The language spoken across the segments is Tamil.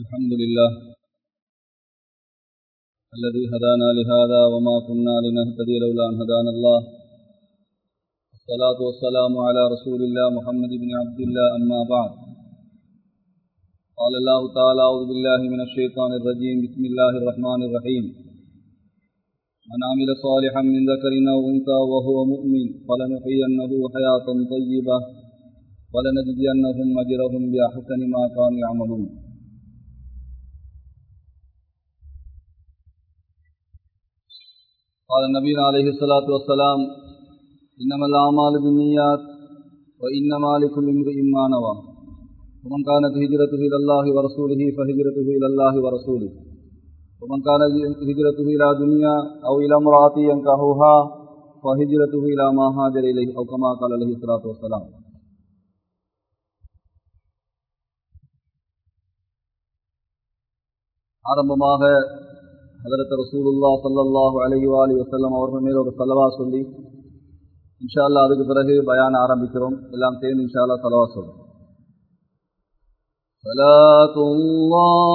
الحمد لله الذي هدانا لهذا وما كنا لنهتدي لولا أن هدانا الله. الصلاة والسلام على رسول الله محمد بن عبد الله أما بعد. قال الله تعالى أعوذ بالله من الشيطان الرجيم. بسم الله الرحمن الرحيم. من عمل صالحا من ذكر أو أنثى وهو مؤمن فلنحيينه حياة طيبة ولنجزينهم أجرهم بأحسن ما كانوا يعملون. قال النبي عليه الصلاة والسلام إنما الأعمال بالنيات وإنما لكل امرئ ما نوى ومن كانت هجرته إلى الله ورسوله فهجرته إلى الله ورسوله ومن كانت هجرته إلى دنيا أو إلى امرأة ينكحها فهجرته إلى ما هاجر إليه أو كما قال عليه الصلاة والسلام ஆரம்பமாக ஹதரத் ரசூலுல்லா சல்லல்லாஹு அலைஹி வாலி வசல்லம் அவர்கள் மேல் ஒரு சலவா சொல்லி இன்ஷா அல்லா அதுக்கு பிறகு பயான ஆரம்பிக்கிறோம் எல்லாம் சேர்ந்து இன்ஷா அல்லா சலவா சொல்றோம் صلاة الله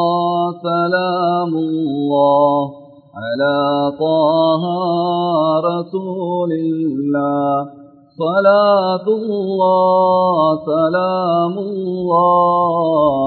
سلام الله على طه رسول الله صلاة الله سلام الله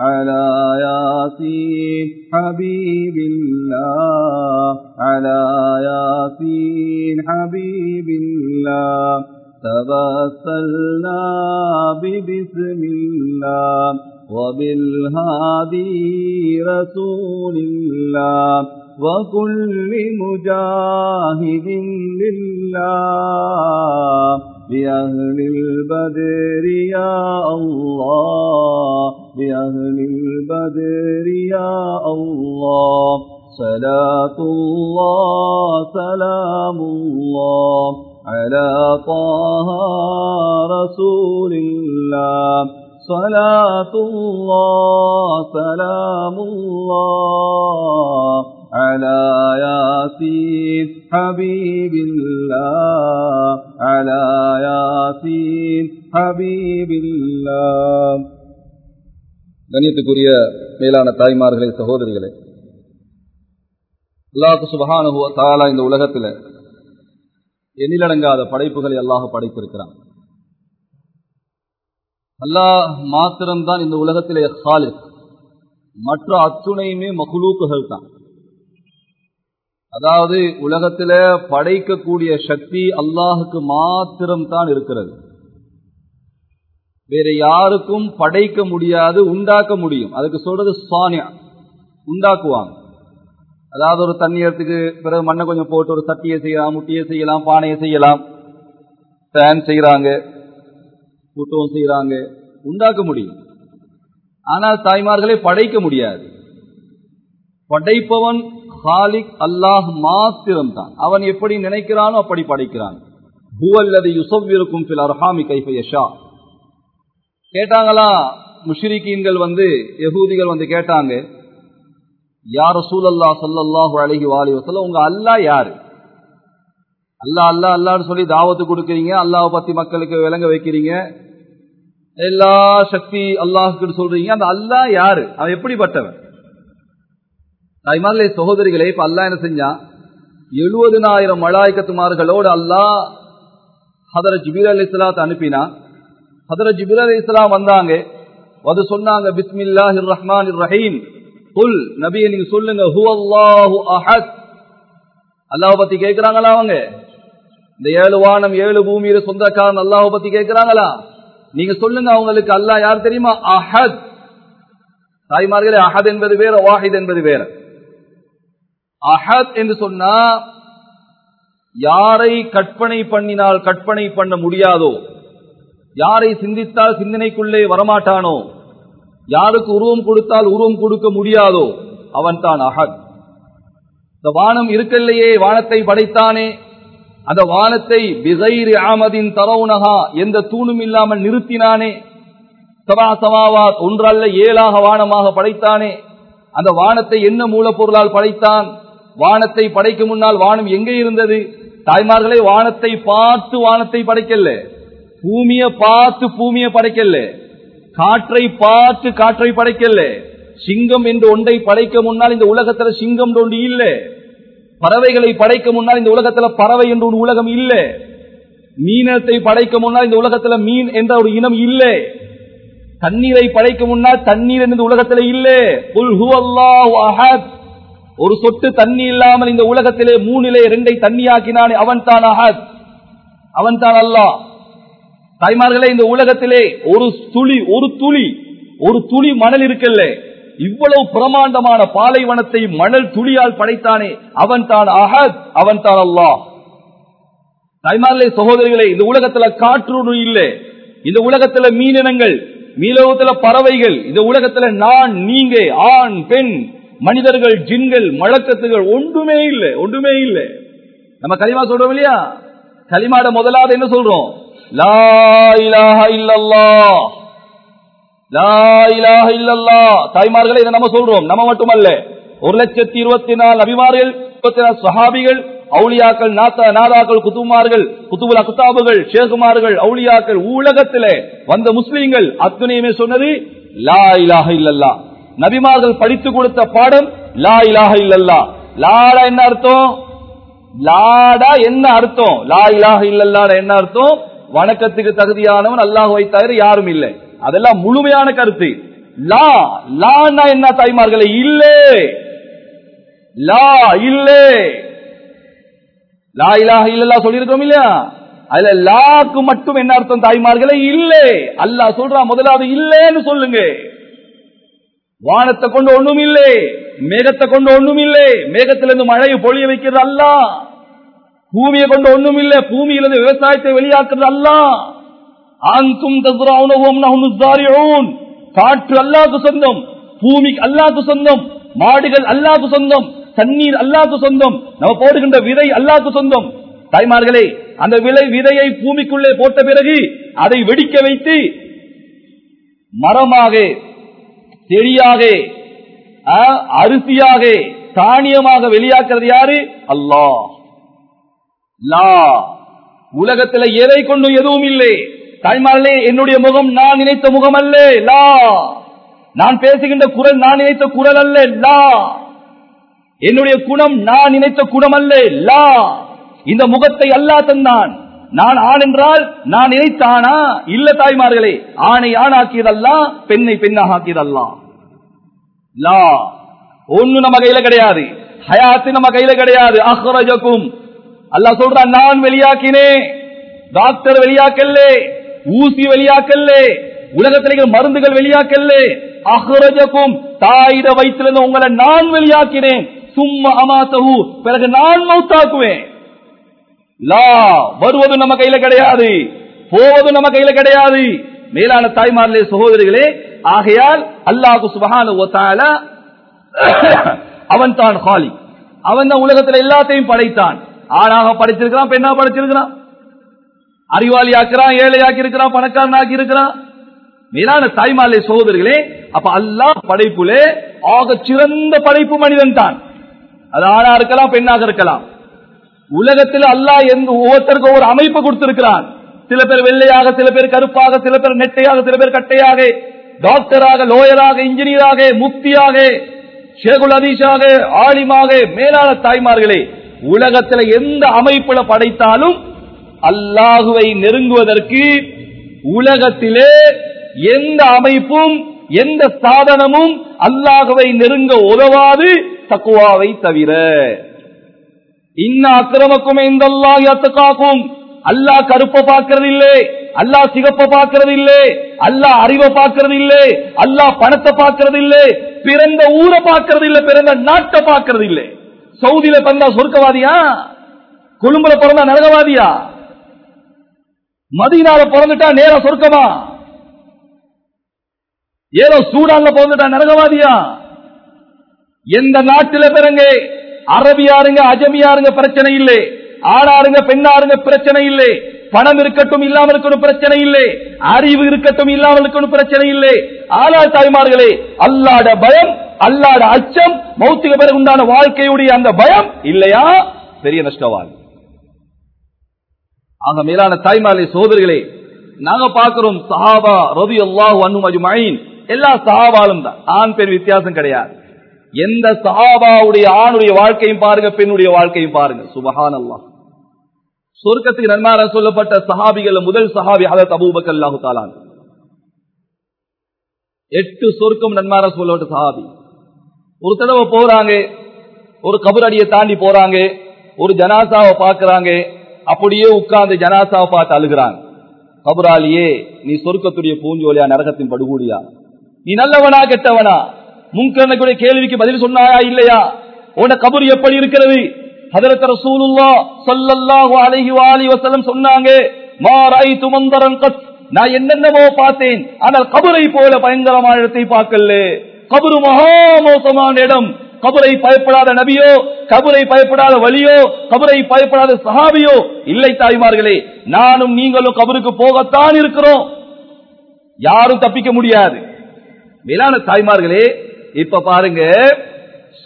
على ياسين حبيب الله. على ياسين حبيب الله. تبسلنا ببسم الله وبالهادي رسول الله وكل مجاهد لله. بأهل البدر يا الله. بأهل البدر يا الله صلاة الله سلام الله على طه رسول الله. صلاة الله سلام الله على ياسين حبيب الله. على ياسين حبيب الله. கண்ணியத்துக்குரிய மேலான தாய்மார்களே சகோதரிகளே. அல்லாஹு சுபஹானுவ தாலா இந்த உலகத்தில் எண்ணிலடங்காத படைப்புகளை அல்லாஹ் படைத்திருக்கிறான். அல்லாஹ் மாத்திரம்தான் இந்த உலகத்திலே ஹாலித் மற்ற அத்துணையுமே மகுலூக்குகள் தான். அதாவது உலகத்தில் படைக்கக்கூடிய சக்தி அல்லாஹுக்கு மாத்திரம்தான் இருக்கிறது. வேற யாருக்கும் படைக்க முடியாது உண்டாக்க முடியும். அதுக்கு சொல்றது சானியா. உண்டாக்குவாங்க. அதாவது ஒரு தண்ணீரத்துக்கு பிறகு மண்ணை கொஞ்சம் போட்டு ஒரு சட்டியை செய்யலாம் முட்டியை செய்யலாம் பானையை செய்யலாம். ஃபேன் செய்யறாங்க கூட்டவும் செய்யறாங்க உண்டாக்க முடியும். ஆனால் தாய்மார்களை படைக்க முடியாது. படைப்பவன் ஹாலிக் அல்லாஹ் மாத்திரம்தான். அவன் எப்படி நினைக்கிறானோ அப்படி படைக்கிறான். பூவல்லது யுசவ்விருக்கும் சில அர்ஹாமி கைஃபயஷா கேட்டாங்களா? முஷ்ரிகீன்கள் வந்து யகூதிகள் வந்து கேட்டாங்க யார் சூழல்லா சொல்லல்லாஹு அழகி வாலி வசல்ல உங்க அல்லா யாரு? அல்லா அல்லா அல்லான்னு சொல்லி தாவத்து கொடுக்குறீங்க அல்லாவை பத்தி மக்களுக்கு விளங்க வைக்கிறீங்க. எல்லா சக்தி அல்லாஹுக்கு சொல்றீங்க அந்த அல்லா யாரு? அவன் எப்படிப்பட்டவன்? தாய்மார்களே சகோதரிகளே இப்ப அல்லா என்ன செஞ்சான் எழுபதுனாயிரம் மலாய்க்கத்துமார்களோடு அல்லாஹ் ஹதர ஜிபீர் அலி இஸ்லாத்தை ஹதர ஜிபீர் அலி இஸ்லாம் வந்தாங்க. அது சொன்னாங்க பிஸ்மில்லாஹி ரஹ்மான் ரஹீம். குல் நபியை நீங்க சொல்லுங்க ஹு அல்லாஹு அஹத். அல்லாஹ் பத்தி கேட்கிறாங்களா அவங்க? இந்த ஏழு வானம் ஏழு பூமியில சொந்தக்காரன் அல்லாஹ் பத்தி கேட்கிறாங்களா நீங்க சொல்லுங்க அவங்களுக்கு அல்லாஹ் யார் தெரியுமா? அஹத். தாய்மார்களே அஹத் என்பது வேற வாஹித் என்பது வேற. அஹத் என்று சொன்னா யாரை கற்பனை பண்ணினால் கற்பனை பண்ண முடியாதோ யாரை சிந்தித்தால் சிந்தனைக்குள்ளே வரமாட்டானோ? யாருக்கு உருவம் கொடுத்தால் உருவம் கொடுக்க முடியாதோ அவன் தான் அகத் இந்த வானம் இருக்கல்லையே வானத்தை படைத்தானே. அந்த வானத்தை பிகைரி ஆமதின் தரவுனகா எந்த தூணும் இல்லாமல் நிறுத்தினானே. சவா சமாவாத் ஒன்றல்ல ஏழாக வானமாக படைத்தானே. அந்த வானத்தை என்ன மூலப்பொருளால் படைத்தான்? வானத்தை படைக்கும் முன்னால் வானம் எங்கே இருந்தது? தாய்மார்களே வானத்தை பார்த்து வானத்தை படைக்கல பூமியை பார்த்து பூமியை படைக்கல காற்றை பார்த்து காற்றை படைக்கல சிங்கம் என்று ஒன்றை படைக்க முன்னால் இந்த உலகத்துல சிங்கம் ஒன்று இல்ல. பறவைகளை படைக்க முன்னால் இந்த உலகத்துல பறவை என்று ஒரு உலகம் இல்ல. மீனத்தை படைக்க முன்னால் இந்த உலகத்துல மீன் என்ற ஒரு இனம் இல்ல. தண்ணீரை படைக்க முன்னால் தண்ணீர் என்ற உலகத்துல இல்ல. அஹத். ஒரு சொட்டு தண்ணி இல்லாமல் இந்த உலகத்திலே மூணிலே ரெண்டை தண்ணியாக்கினானே அவன் தான் அஹத். அவன் தான் அல்லாஹ். தாய்மார்களே இந்த உலகத்திலே ஒரு துளி ஒரு துளி ஒரு துளி மணல் இருக்கல்ல. இவ்வளவு பிரமாண்டமான பாலைவனத்தை மணல் துளியால் படைத்தானே. அவன் தான் அஹத் அவன் தான் அல்லா தாய்மார்களே சகோதரிகளே இந்த உலகத்துல காற்று இல்லை. இந்த உலகத்துல மீனினங்கள் மீலோகத்துல பறவைகள் இந்த உலகத்துல நான் நீங்க ஆண் பெண் மனிதர்கள் ஜின்கள் மழக்கத்துகள் ஒன்றுமே இல்லை ஒன்றுமே இல்லை. நம்ம கலிமா சொல்றோம் இல்லையா? கலிமாட முதலாவது என்ன சொல்றோம்? லா லா இலாஹ தாய்மார்களே இதை நம்ம சொல்றோம். நம்ம மட்டுமல்ல. ஒரு லட்சத்தி இருபத்தி நாலு அபிமார்கள் இருபத்தி நாலு சஹாபிகள் அவுளியாக்கள் நாதாக்கள் குத்துமார்கள் குத்துபுல குத்தாபுகள் ஷேகுமார்கள் அவுளியாக்கள் உலகத்திலே வந்த முஸ்லீம்கள் அத்துணையுமே சொன்னது லா இலாஹ இல்லல்லா நபிமார்கள் படித்து கொடுத்த பாடம் லா இலாக இல்லல்லா லாடா என்ன அர்த்தம்? லாடா என்ன அர்த்தம்? லா இலாக இல்லல்லாட என்ன அர்த்தம்? வணக்கத்துக்கு தகுதியானவன் அல்லாஹ் தவிர யாரும் இல்லை. அதெல்லாம் முழுமையான கருத்து. லா லான்னா என்ன தாய்மார்களே? இல்லே. லா இல்லே. லா இலாக இல்லல்லா சொல்லியிருக்கோம் இல்லையா? அதுல லாக்கு மட்டும் என்ன அர்த்தம் தாய்மார்களே? இல்லே. அல்லாஹ் சொல்றா முதலாவது இல்லேன்னு சொல்லுங்க. வானத்தை கொண்டு ஒண்ணும் இல்லை. மேகத்தை கொண்டு ஒண்ணும் இல்லை. மேகத்திலிருந்து மழையை பொழிய வைக்கிறது அல்ல பூமியை கொண்டு ஒண்ணும் இல்ல பூமியிலிருந்து விவசாயத்தை வெளியாக்குறது அல்ல ஆங்கும் காற்று அல்லாது சொந்தம். பூமிக்கு அல்லாது சொந்தம். மாடுகள் அல்லாது சொந்தம். தண்ணீர் அல்லாது சொந்தம். நம்ம போடுகின்ற விதை அல்லாது சொந்தம். தாய்மார்களே அந்த விலை விதையை பூமிக்குள்ளே போட்ட பிறகு அதை வெடிக்க வைத்து மரமாக செடியாக அரிசியாக தானியமாக வெளியாக்குறது யாரு? அல்லாஹ். லா. உலகத்தில் எதை கொண்டு எதுவும் இல்லை. தாய்மார்களே என்னுடைய முகம் நான் நினைத்த முகம் அல்ல லா. நான் பேசுகின்ற குரல் நான் நினைத்த குரல் அல்ல. லா. என்னுடைய குணம் நான் நினைத்த குணம் அல்ல லா. இந்த முகத்தை அல்லா தந்தான். நான் ஆண் என்றால் நான் நினைத்தானா இல்ல தாய்மார்களே ஆணை ஆணாக்கியதல்லா பெண்ணை பெண்ணாக ஆக்கியதல்லா. லா. ஒண்ணு நம்ம கையில கிடையாது. ஹயாத்து நம்ம கையில கிடையாது. அஹ்ரஜக்கும் அல்லா சொல்றான் நான் வெளியாக்கினேன் டாக்டர் வெளியாக்கல்ல ஊசி வெளியாக்கல்ல உலகத்திலே மருந்துகள் வெளியாக்கல்ல அஹ்ரஜக்கும் தாயிட வயிற்றிலிருந்து உங்களை நான் வெளியாக்கினேன். சும்மா அமாத்தகு பிறகு நான் மௌத்தாக்குவேன். லா வருவது நம்ம கையில கிடையாது போவது நம்ம கையில கிடையாது. மேலான தாய்மார்களே சகோதரிகளே ஆகையால் அல்லாஹு சுபஹான அவன் தான் ஹாலி அவன் தான் உலகத்துல எல்லாத்தையும் படைத்தான். ஆணாக படைச்சிருக்கிறான் பெண்ணா படைச்சிருக்கிறான் அறிவாளி ஆக்கிறான் ஏழை ஆக்கி இருக்கிறான் பணக்காரன் ஆக்கி இருக்கிறான் மேலான தாய்மாலை சகோதரிகளே அப்ப அல்லாஹ் படைப்புலே ஆக சிறந்த படைப்பு மனிதன் தான். அது ஆணா இருக்கலாம் பெண்ணாக இருக்கலாம். உலகத்தில் அல்லாஹ் எந்த ஒவ்வொருத்தருக்கு ஒரு அமைப்பு கொடுத்திருக்கிறான். சில பேர் வெள்ளையாக சில பேர் கருப்பாக சில பேர் நெட்டையாக சில பேர் கட்டையாக டாக்டராக லோயராக இன்ஜினியராக முக்தியாக ஷேகுல் அதீஷாக ஆலிமாக மேலான தாய்மார்களே உலகத்தில் எந்த அமைப்புல படைத்தாலும் அல்லாஹுவை நெருங்குவதற்கு உலகத்திலே எந்த அமைப்பும் எந்த சாதனமும் அல்லாஹுவை நெருங்க உதவாது தக்குவாவை தவிர. இன்ன அக்கிரமக்கும் எந்த அல்லாஹ் அல்லாஹ் கருப்பை பார்க்கறது இல்லை அல்லாஹ் சிகப்ப பார்க்கறது இல்லை அல்லாஹ் அறிவை பார்க்கறது இல்லை அல்லாஹ் பணத்தை பார்க்கறது இல்லை பிறந்த ஊரை பார்க்கறது இல்லை பிறந்த நாட்டை பார்க்கறது இல்லை சவுதியில பிறந்தா சொர்க்கவாதியா? கொழும்புல பிறந்தா நரகவாதியா? மதியனால பிறந்துட்டா நேர சொர்க்கமா? ஏதோ சூடான்ல பிறந்துட்டா நரகவாதியா? எந்த நாட்டில பிறங்க? அரபியாருங்க அஜமியாருங்க பிரச்சனை இல்லை. ஆடாருங்க பெண்ணாருங்க பிரச்சனை இல்லை. பணம் இருக்கட்டும் இல்லாமல் இருக்கணும் பிரச்சனை இல்லை. அறிவு இருக்கட்டும் இல்லாமல் இருக்கணும் பிரச்சனை இல்லை. ஆனால் தாய்மார்களே அல்லாட பயம் அல்லாட அச்சம் மௌத்திக பிறகு உண்டான வாழ்க்கையுடைய அந்த பயம் இல்லையா? பெரிய நஷ்டவாதி. ஆக மேலான தாய்மார்களே சோதரிகளே நாங்க பாக்குறோம் சஹாபா ரவி அல்லாஹு அன்னு எல்லா சஹாபாலும் தான். ஆண் பெண் வித்தியாசம் கிடையாது. எந்த சஹாபாவுடைய ஆணுடைய வாழ்க்கையும் பாருங்க பெண்ணுடைய வாழ்க்கையும் பாருங்க. சுபஹான் அல்லாஹ் சொர்க்கத்துக்கு நன்மார சொல்லப்பட்ட சஹாபிகள் முதல் சஹாபி ஹலத் அபூபக் அல்லாஹு தாலான் எட்டு சொர்க்கம் நன்மார சொல்லப்பட்ட சஹாபி. ஒரு தடவை போறாங்க ஒரு கபரடியை தாண்டி போறாங்க ஒரு ஜனாசாவை பார்க்கறாங்க அப்படியே உட்கார்ந்து ஜனாசாவை பார்த்து அழுகிறாங்க. கபராலியே நீ சொர்க்கத்துடைய பூஞ்சோலியா நரகத்தின் படுகூடியா? நீ நல்லவனா கெட்டவனா? முன்கரனுடைய கேள்விக்கு பதில் சொன்னாயா இல்லையா? உன கபர் எப்படி இருக்கிறது? ஹதரத் ரசூலுல்லாஹ் ஸல்லல்லாஹு அலைஹி வஆலிஹி வஸல்லம் சொன்னாங்க மா ராய்து மந்தரன் கத். நான் என்னென்னவோ பார்த்தேன் ஆனால் கபரை போல பயங்கரமான இடத்தை பார்க்கல. கபரு மகா மோசமான இடம். கபரை பயப்படாத நபியோ கபரை பயப்படாத வழியோ கபரை பயப்படாத சஹாபியோ. இல்லை தாய்மார்களே நானும் நீங்களும் கபருக்கு போகத்தான் இருக்கிறோம். யாரும் தப்பிக்க முடியாது. மேலான தாய்மார்களே இப்ப பாருங்க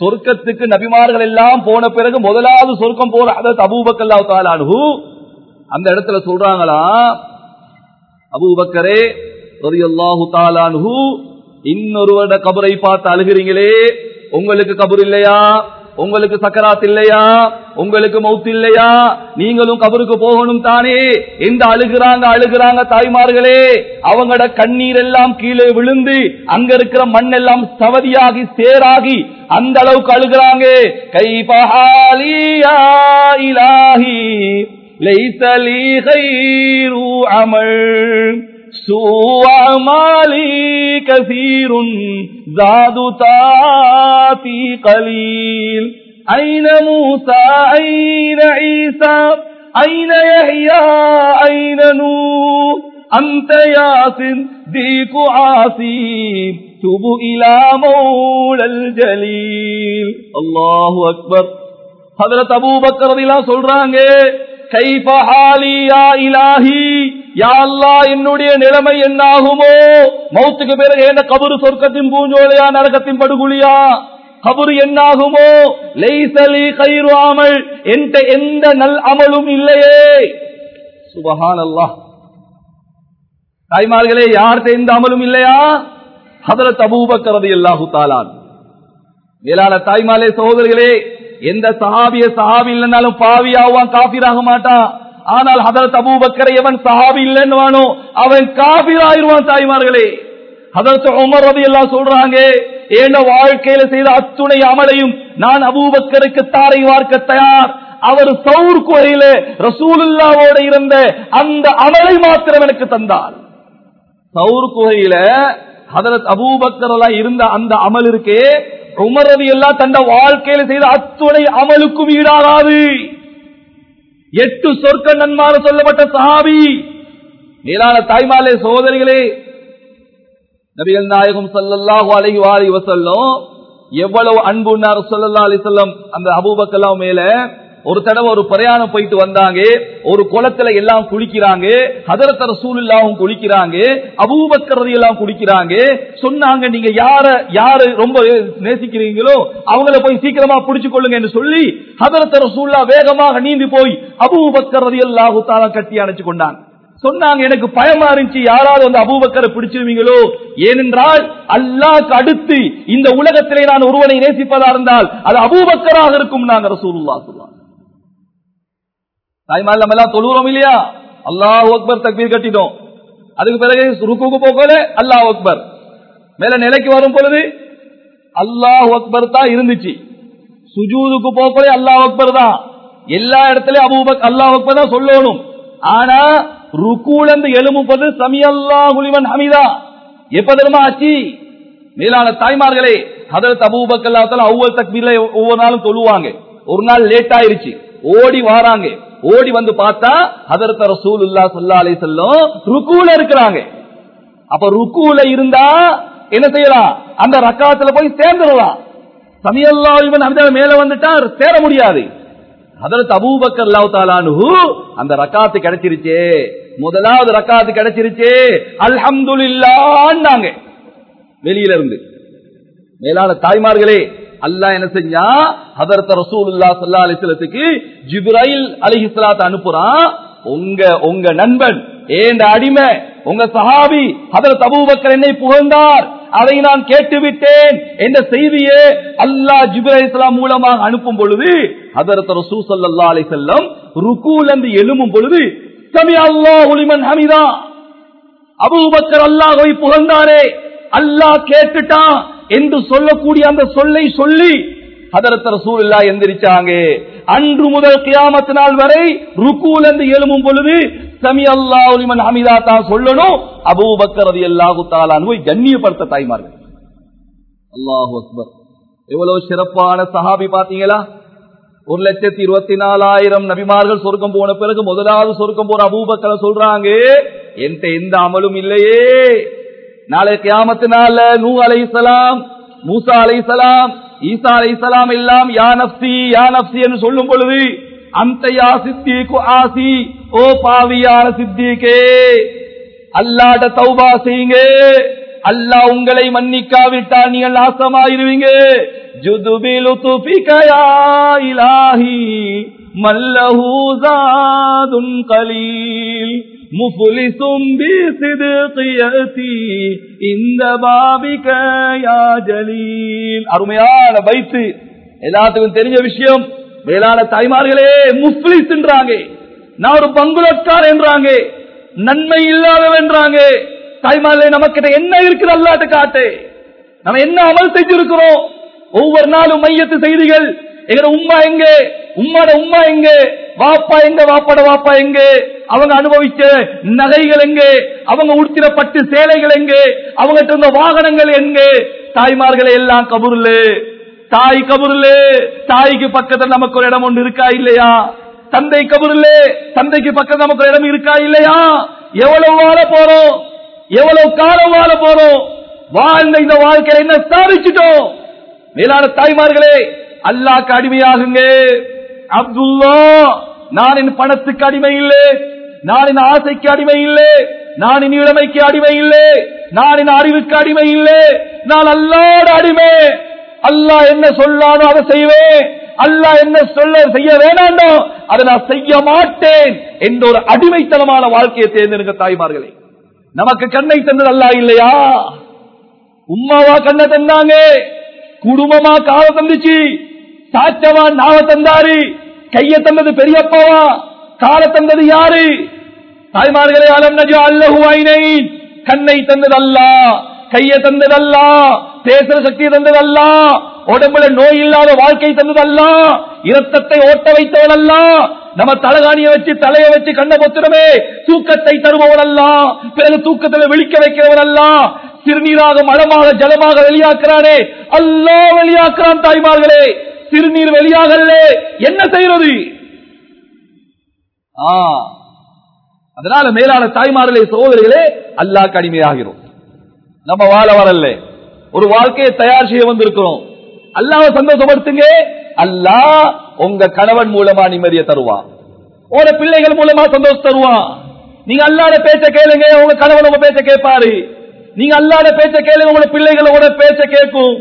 சொர்க்கத்துக்கு நபிமார்கள் எல்லாம் போன பிறகு முதலாவது சொர்க்கம் போற அதாவது அபூபக்கல்லா தாலானு அந்த இடத்துல சொல்றாங்களா அபூபக்கரே தாலானு இன்னொருவருட கபரை பார்த்து அழுகிறீங்களே உங்களுக்கு கபர் இல்லையா? உங்களுக்கு சக்கராத் இல்லையா? உங்களுக்கு மவுத் இல்லையா? நீங்களும் கபருக்கு போகணும் தானே. எந்த அழுகிறாங்க அழுகிறாங்க தாய்மார்களே அவங்களோட கண்ணீர் எல்லாம் கீழே விழுந்து அங்க இருக்கிற மண் எல்லாம் சவதியாகி சேராகி அந்த அளவுக்கு அழுகிறாங்க. கை பஹாலியா இலாஹி லைசலி அமல். سوء أعمالي كثير زاد تاتي قليل أين موسى أين عيسى أين يحيى أين نور أنت ياسن ديك عاصم تب إلى مولى الجليل الله أكبر حضرت أبو بكر رضي الله சொல்றாங்க கைஃப ஹாலி யா இலாஹி யா என்னுடைய நிலைமை என்னாகுமோ? மௌத்துக்கு பிறகு என்ன கபரு சொர்க்கத்தின் பூஞ்சோலையா நரகத்தின் படுகுழியா? கபரு என்னாகுமோ? லைசலி கயிறு அமல். என்ற எந்த நல் அமலும் இல்லையே. சுபஹான் அல்லாஹ் தாய்மார்களே யார்கிட்ட எந்த அமலும் இல்லையா? ஹதரத் அபூபக்கரது எல்லாஹு தாலான் மேலான தாய்மாலே சகோதரிகளே எந்த சஹாபிய சஹாபி இல்லைனாலும் பாவியாவான் காபிராக மாட்டான். ஆனால் ஹதரத் அபூபக்கரை எவன் சஹாபி இல்லைன்னு வானோ அவன் காபிராயிருவான் தாய்மார்களே. ஹதரத் உமர் ரவி எல்லாம் சொல்றாங்க ஏன வாழ்க்கையில செய்த அத்துணை அமலையும் நான் அபூபக்கருக்கு தாரை வார்க்க தயார். அவர் சவுர் குறையில ரசூலுல்லாவோட இருந்த அந்த அமலை மாத்திரம் எனக்கு தந்தார். சவுர் குகையில ஹதரத் அபூபக்கர் எல்லாம் இருந்த அந்த அமல் இருக்கே ரவி எல்லாம் தந்த வாழ்க்கையில செய்த அத்துணை அமலுக்கும் ஈடாகாது. எட்டு சொற்க நன்மாறு சொல்லப்பட்ட சஹாபி. மேலான தாய்மாலே சோதரிகளே நபிகள் நாயகம் சல்லல்லாஹு அலைஹி வாலி வசல்லம் எவ்வளவு அன்புன்னார் சொல்லல்லா அலிசல்லம் அந்த அபூபக்கெல்லாம் மேல ஒரு தடவை ஒரு பிரயாணம் போயிட்டு வந்தாங்க ஒரு குளத்துல எல்லாம் குளிக்கிறாங்க ஹதரத் ரசூலுல்லாவும் குளிக்கிறாங்க அபூபக்கரதி எல்லாம் குளிக்கிறாங்க சொன்னாங்க நீங்க யார யாரு ரொம்ப நேசிக்கிறீங்களோ அவங்கள போய் சீக்கிரமா புடிச்சு கொள்ளுங்க என்று சொல்லி ஹதரத்தர ரசூல்லா வேகமாக நீந்தி போய் அபூபக்கரதி எல்லாம் கட்டி அணைச்சு கொண்டாங்க. சொன்னாங்க எனக்கு பயமா இருந்துச்சு யாராவது வந்து அபூபக்கரை பிடிச்சிருவீங்களோ? ஏனென்றால் அல்லாக்கு அடுத்து இந்த உலகத்திலே நான் ஒருவனை நேசிப்பதா இருந்தால் அது அபூபக்கராக இருக்கும் நாங்க ரசூலுல்லா சொல்லுவாங்க தாய்மார் நம்ம எல்லாம் தொழுகிறோம் இல்லையா? அல்லாஹ் அக்பர் தக்பீர் கட்டிட்டோம். அதுக்கு பிறகு ருக்குக்கு போகல அல்லாஹ் அக்பர். மேல நிலைக்கு வரும் பொழுது அல்லாஹ் அக்பர் தான் இருந்துச்சு. சுஜூதுக்கு போகல அல்லாஹ் அக்பர் தான். எல்லா இடத்துலயும் அபூபக் அல்லாஹ் அக்பர் தான் சொல்லணும். ஆனா ருக்கூலந்து எழும்புவது சமி அல்லாஹுலிவன் ஹமிதா. எப்ப தெரியுமா ஆச்சு? மேலான தாய்மார்களே ஹதரத் அபூபக் அல்லாத்தால அவ்வளவு தக்பீர்ல ஒவ்வொரு நாளும் தொழுவாங்க. ஒரு நாள் லேட் ஆயிருச்சு. ஓடி வாராங்க. ஓடி வந்து பார்த்தா ஹதரத் ரசூலுல்லா சொல்லா அலை செல்லும் ருக்கூல இருக்கிறாங்க. அப்ப ருக்கூல இருந்தா என்ன செய்யலாம்? அந்த ரக்காத்துல போய் சேர்ந்துடலாம். சமையல்லா இவன் அந்த மேல வந்துட்டா சேர முடியாது. அதற்கு அபூபக்கர் அல்லாஹ் அந்த ரக்காத்து கிடைச்சிருச்சே. முதலாவது ரக்காத்து கிடைச்சிருச்சே. அல்ஹம்துலில்லாஹ்னாங்க வெளியில இருந்து. மேலான தாய்மார்களே அல்லாஹ் என்ன செஞ்சா? ஹதரத் ரசூலுல்லாஹ் சல்லா அலைஹி ஜிப்ராயில் அலிஹிஸ்லாத்த அனுப்புறான். உங்க உங்க நண்பன் ஏண்ட அடிமை உங்க சஹாபி ஹதரத் அபூபக்கர் என்னை புகழ்ந்தார். அதை நான் கேட்டுவிட்டேன். என்ற செய்தியே அல்லாஹ் ஜிப்ரைல் இஸ்லாம் மூலமாக அனுப்பும் பொழுது ஹதரத் ரசூ ஸல்லல்லாஹு அலைஹி வஸல்லம் என்று எழும்பும் பொழுது சமி அல்லா லிமன் ஹமிதா. அபூபக்கர் அல்லாஹ்வை புகழ்ந்தாரே. அல்லாஹ் கேட்டுட்டான். என்று சொல்லக்கூடிய அந்த சொல்லை சொல்லி அதரத்தர சூழல்லா எந்திரிச்சாங்க. அன்று முதல் கியாமத்து நாள் வரை ருக்கூல் என்று எழும்பும் பொழுது சமி அல்லா லிமன் ஹமிதா தான் சொல்லணும். அபூபக்கர் ரலியல்லாஹு தாலான் போய் கண்ணியப்படுத்த தாய்மார்கள். அல்லாஹு அக்பர். எவ்வளவு சிறப்பான சஹாபி பாத்தீங்களா ஒரு லட்சத்தி இருபத்தி நாலாயிரம் நபிமார்கள் சொர்க்கம் போன பிறகு முதலாவது சொர்க்கம் போற அபூபக்கரை சொல்றாங்க. என்கிட்ட எந்த அமலும் இல்லையே. நாளை கியாமத்து நாள்ல நூ அலைஹிஸ்ஸலாம் மூசா அலைஹிஸ்ஸலாம் ஈசா அலைஹிஸ்ஸலாம் எல்லாம் யா நப்சி யா நப்சி என்று சொல்லும் பொழுது அந்த யா சித்திக்கு ஆசி ஓ பாவியான சித்திக்கே அல்லாட தௌபா செய்யுங்க அல்லாஹ் உங்களை மன்னிக்காவிட்டால் நீங்கள் நாசமாயிருவீங்க. ஜுதுபிலு துபிகயா இலாஹி மல்லஹு கலீல். கலீல் முஃப்லிசும் பிசிதுகியதி இந்த பாபிக யா ஜலீல் அருமையான வைத்து எல்லாத்துக்கும் தெரிஞ்ச விஷயம் மேலான தாய்மார்களே முஃப்லிஸ் என்றாங்க. நான் ஒரு பங்குலக்கார் என்றாங்க. நன்மை இல்லாதவன்றாங்க தாய்மார்களே நமக்கிட்ட என்ன இருக்குது அல்லாட்ட காட்டு. நம்ம என்ன அமல் செஞ்சிருக்கிறோம்? ஒவ்வொரு நாளும் மையத்து செய்திகள். எங்க உம்மா எங்க? உம்மாட உம்மா எங்க? வாப்பா எங்க வாப்பாட வாப்பா எங்க? அவங்க அனுபவிச்ச நகைகள் எங்கே? அவங்க உடுத்தின பட்டு சேலைகள் எங்கே? அவங்க இருந்த வாகனங்கள் எங்கே? தாய்மார்களை எல்லாம் கபுருல. தாய் கபுருல. தாய்க்கு பக்கத்துல நமக்கு ஒரு இடம் ஒன்று இருக்கா இல்லையா? தந்தை கபுருல. தந்தைக்கு பக்கத்துல நமக்கு ஒரு இடம் இருக்கா இல்லையா? எவ்வளவு வாழ போறோம்? எவ்வளவு காலம் வாழ போறோம்? வாழ்ந்த இந்த வாழ்க்கையில என்ன சாதிச்சிட்டோம்? மேலான தாய்மார்களே அல்லாக்கு அடிமையாகுங்க. அப்துல்லா நான் என் பணத்துக்கு அடிமை இல்லை. நான் என் ஆசைக்கு அடிமை இல்லை. நான் என் இளமைக்கு அடிமை இல்லை. நான் என் அறிவுக்கு அடிமை இல்லை. நான் அல்லாட அடிமை. அல்லாஹ் என்ன சொல்லானோ அதை செய்வேன். அல்லா என்ன சொல்ல செய்ய வேணாண்டோ அதை நான் செய்ய மாட்டேன் என்ற ஒரு அடிமைத்தனமான வாழ்க்கையை தேர்ந்தெடுக்க தாய்மார்களே. நமக்கு கண்ணை தந்தது அல்லா இல்லையா? உம்மாவா கண்ணை தந்தாங்க? குடும்பமா காவ தந்துச்சு. சாச்சவா நாவ தந்தாரு கைய தந்தது பெரியப்பாவா கால தந்தது யாரு? தாய்மார்களே அலம் நஜா அல்லஹுவாயினை கண்ணை தந்தது அல்லா கைய தந்தது அல்லா பேசுற சக்தி தந்தது அல்லா உடம்புல நோய் இல்லாத வாழ்க்கை தந்தது அல்லா இரத்தத்தை ஓட்ட வைத்தவன் அல்ல நம்ம தலகாணிய வச்சு தலையை வச்சு கண்ண பொத்துறமே தூக்கத்தை தருபவன் அல்ல பிறகு தூக்கத்தில் விழிக்க வைக்கிறவன் அல்ல சிறுநீராக மலமாக ஜலமாக வெளியாக்குறானே அல்லா வெளியாக்குறான் தாய்மார்களே. சிறுநீர் வெளியாகல. என்ன செய்யறது அதனால மேலான தாய்மார்களே சகோதரிகளே அல்லாஹ் கடுமையாகிறோம் நம்ம வாழ வரல ஒரு வாழ்க்கையை தயார் செய்ய வந்திருக்கிறோம். அல்லாஹ் சந்தோஷப்படுத்துங்க. அல்லாஹ் உங்க கணவன் மூலமா நிம்மதியை தருவான். உங்க பிள்ளைகள் மூலமா சந்தோஷம் தருவான். நீங்க அல்லாத பேச்ச கேளுங்க உங்க கணவன் உங்க பேச்ச கேட்பாரு. நீங்க அல்லாத பேச்ச கேளுங்க உங்க பிள்ளைகளோட பேச்ச கேட்கும்.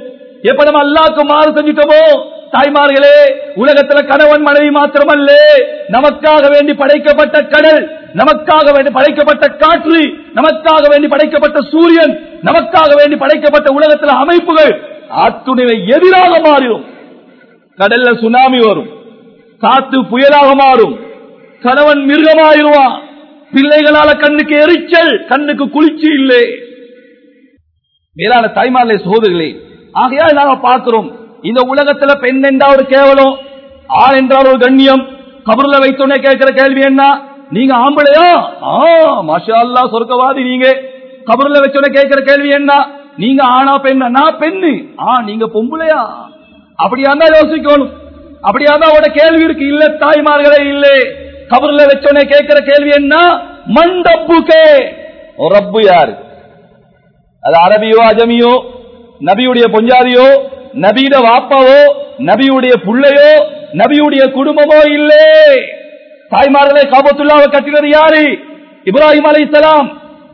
எப்ப நம்ம அல்லாக்கு மாறு செஞ்சுட்டோமோ தாய்மார்களே உலகத்துல கணவன் மனைவி மாத்திரமல்ல. நமக்காக வேண்டி படைக்கப்பட்ட கடல் நமக்காக வேண்டி படைக்கப்பட்ட காற்று நமக்காக வேண்டி படைக்கப்பட்ட சூரியன் நமக்காக வேண்டி படைக்கப்பட்ட உலகத்துல அமைப்புகள் அத்துணைவை எதிராக மாறிடும். கடல்ல சுனாமி வரும். காத்து புயலாக மாறும். கணவன் மிருகமாயிருவான் பிள்ளைகளால கண்ணுக்கு எரிச்சல் கண்ணுக்கு குளிர்ச்சி இல்லை. மேலான தாய்மார்களே சோதர்களே ஆகையால் நாங்க பார்க்கிறோம் இந்த உலகத்துல பெண் என்றா ஒரு கேவலம் ஆள் என்றால் ஒரு கண்ணியம். கபர்ல வைத்தோன்னே கேட்கிற கேள்வி என்ன? நீங்க ஆம்பளையா? ஆ மாஷா அல்லா சொர்க்கவாதி நீங்க. கபர்ல வச்சோட கேட்கிற கேள்வி என்ன? நீங்க ஆனா பெண்ணா? நான் பெண்ணு. ஆ நீங்க பொம்பளையா? அப்படியா தான் யோசிக்கணும். அப்படியா தான் அவட கேள்வி இருக்கு. இல்ல தாய்மார்களே இல்லே. கபர்ல வச்சோன்னே கேட்கிற கேள்வி என்ன? மண்டப்புக்கே ரப்பு யாரு? அது அரபியோ அஜமியோ நபியுடைய பொஞ்சாதியோ நபியிட வாப்பாவோ நபியுடைய புள்ளையோ நபியுடைய குடும்பமோ இல்லே. தாய்மார்களை காபத்துள்ளாவை கட்டினது யாரு? இப்ராஹிம் அலைஹிஸ்ஸலாம்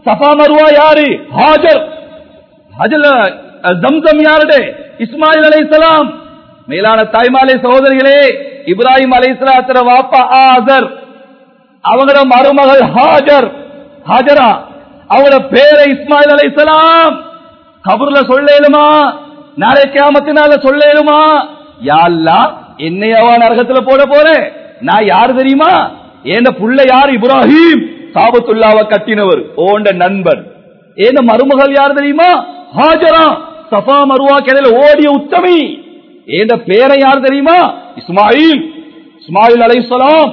சஃபா மருவா யாரு? ஹாஜர். ஹஜல ஜம்சம் யாருடைய இஸ்மாயில் அலைஹிஸ்ஸலாம் மேலான தாய்மாலை சகோதரிகளே இப்ராஹிம் அலைஹிஸ்ஸலாத்திர வாப்பா ஆசர் அவங்களோட மருமகள் ஹாஜர். ஹாஜரா. அவங்களோட பேரை இஸ்மாயில் அலைஹிஸ்ஸலாம் கபூர்ல சொல்லேலுமா நாளை கியாமத்தினால சொல்லேருமா யாழ்லா என்னையவா நரகத்துல போட போறேன் நான் யாரு தெரியுமா? ஏண்ட புள்ள யார்? இப்ராஹிம். சாபத்துல்லாவ கட்டினவர் ஓண்ட நண்பன். ஏண்ட மருமகள் யார் தெரியுமா? ஹாஜரா சஃபா மருவா கிளையில ஓடிய உத்தமி. ஏண்ட பேரை யார் தெரியுமா? இஸ்மாயில். இஸ்மாயில் அலைஹிஸ்ஸலாம்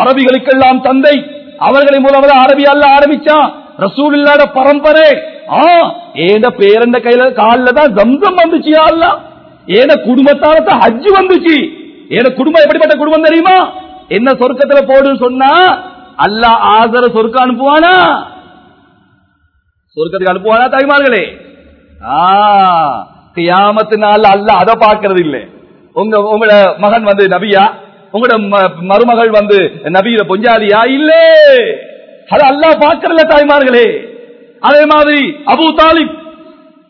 அரபிகளுக்கெல்லாம் தந்தை. அவர்களை மூலமாக அரபி அல்ல ஆரம்பிச்சான். ரசூல் இல்லாத பரம்பரை. ஆ ஏண்ட பேரண்ட கையில காலில் தான் ஜம்சம் வந்துச்சு அல்லா? ஏன குடும்பத்தால தான் ஹஜ் வந்துச்சு? ஏன குடும்பம் எப்படிப்பட்ட குடும்பம் தெரியுமா? என்ன சொர்க்கத்துல போடுன்னு சொன்னா அல்லா ஆசர சொர்க்க அனுப்புவானா? சொர்க்கத்துக்கு அனுப்புவானா தாய்மார்களே? ஆ கியாமத்து அல்ல அதை பார்க்கறது இல்லை. உங்க உங்களோட மகன் வந்து நபியா? உங்களோட ம- மருமகள் வந்து நபியில பொஞ்சாதியா இல்லே. அது அல்லாஹ் பார்க்கறல தாய்மார்களே. அதே மாதிரி அபூ தாலிப்.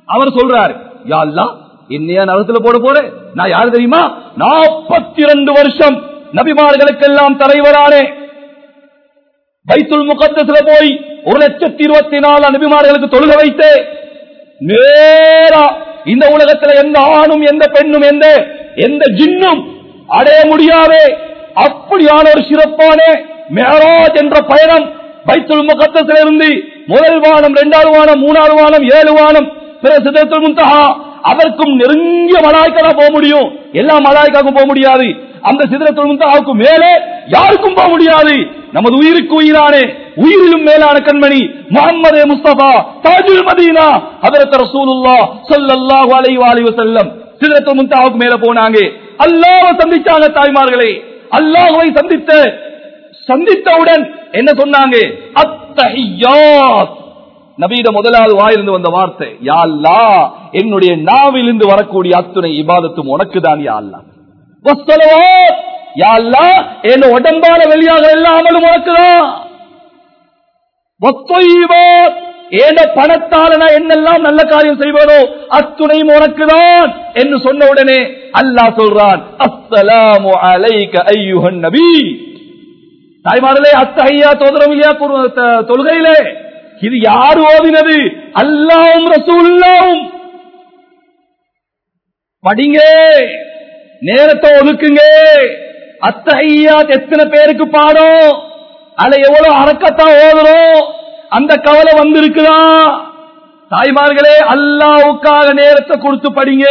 அவர் சொல்றாரு யா என்னையா நரகத்துல போட போறேன் நான் யாரு தெரியுமா? நாற்பத்தி இரண்டு வருஷம் நபிமார்களுக்கெல்லாம் தலைவரானே. பைத்துல் முகத்தத்துல போய் ஒரு லட்சத்தி இருபத்தி நாலு நபிமார்களுக்கு தொழுக வைத்து. நேரா இந்த உலகத்துல எந்த ஆணும் எந்த பெண்ணும் எந்த எந்த ஜின்னும் அடைய முடியாதே. அப்படியான ஒரு சிறப்பான மேராஜ் என்ற பயணம் பைத்துல் முகத்தத்தில் இருந்து முதல் வானம் இரண்டாவது வானம் மூணாவது வானம் ஏழு வானம் பிற சிதத்தில் முந்தகா அதற்கும் நெருங்கிய மலாய்க்கா போக முடியும். எல்லா மலாய்க்காக்கும் போக முடியாது. அந்த சிதறத்தில் முந்தகாவுக்கு மேலே யாருக்கும் போக முடியாது. நமது உயிருக்கு உயிரானே உயிரிலும் மேலான கண்மணி முகமது முஸ்தபா தாஜுல் மதீனா அதற்கு ரசூலுல்லா ஸல்லல்லாஹு அலைஹி வஸல்லம். செல்லம் சிதறத்தில் முந்தகாவுக்கு மேல போனாங்க. அல்லாஹ்வை சந்திச்சாங்க தாய்மார்களே. அல்லாஹ்வை சந்தித்த சந்தித்தவுடன் என்ன சொன்னாங்க? அத்தஹியாத் நபீட முதலாவது வாயிலிருந்து வந்த வார்த்தை யாழ்லா என்னுடைய நாவிலிருந்து வரக்கூடிய அத்துணை இபாதத்தும் உனக்கு தான் யாழ்லா அல்லாஹ் என் உடம்பான வெளியாக எல்லா உனக்குதான். ஏன பணத்தால நான் என்னெல்லாம் நல்ல காரியம் செய்வானோ அத்துணையும் உனக்குதான் என்று சொன்ன உடனே அல்லாஹ் சொல்றான் அஸ்ஸலாமு அலைக ஐயுஹன் நபி! தாய்மார்களே அத்தகையா தோதரம் இல்லையா தொழுகையிலே. இது யாரு ஓதினது? அல்லாவும் ரசூல்லாவும் படிங்க. நேரத்தை ஒதுக்குங்க. அத்தகையா எத்தனை பேருக்கு பாடும்? அதுல எவ்வளவு அரக்கத்தான் ஓதுறோம்? அந்த கவலை வந்திருக்குதா? தாய்மார்களே அல்லாவுக்காக நேரத்தை கொடுத்து படிங்க.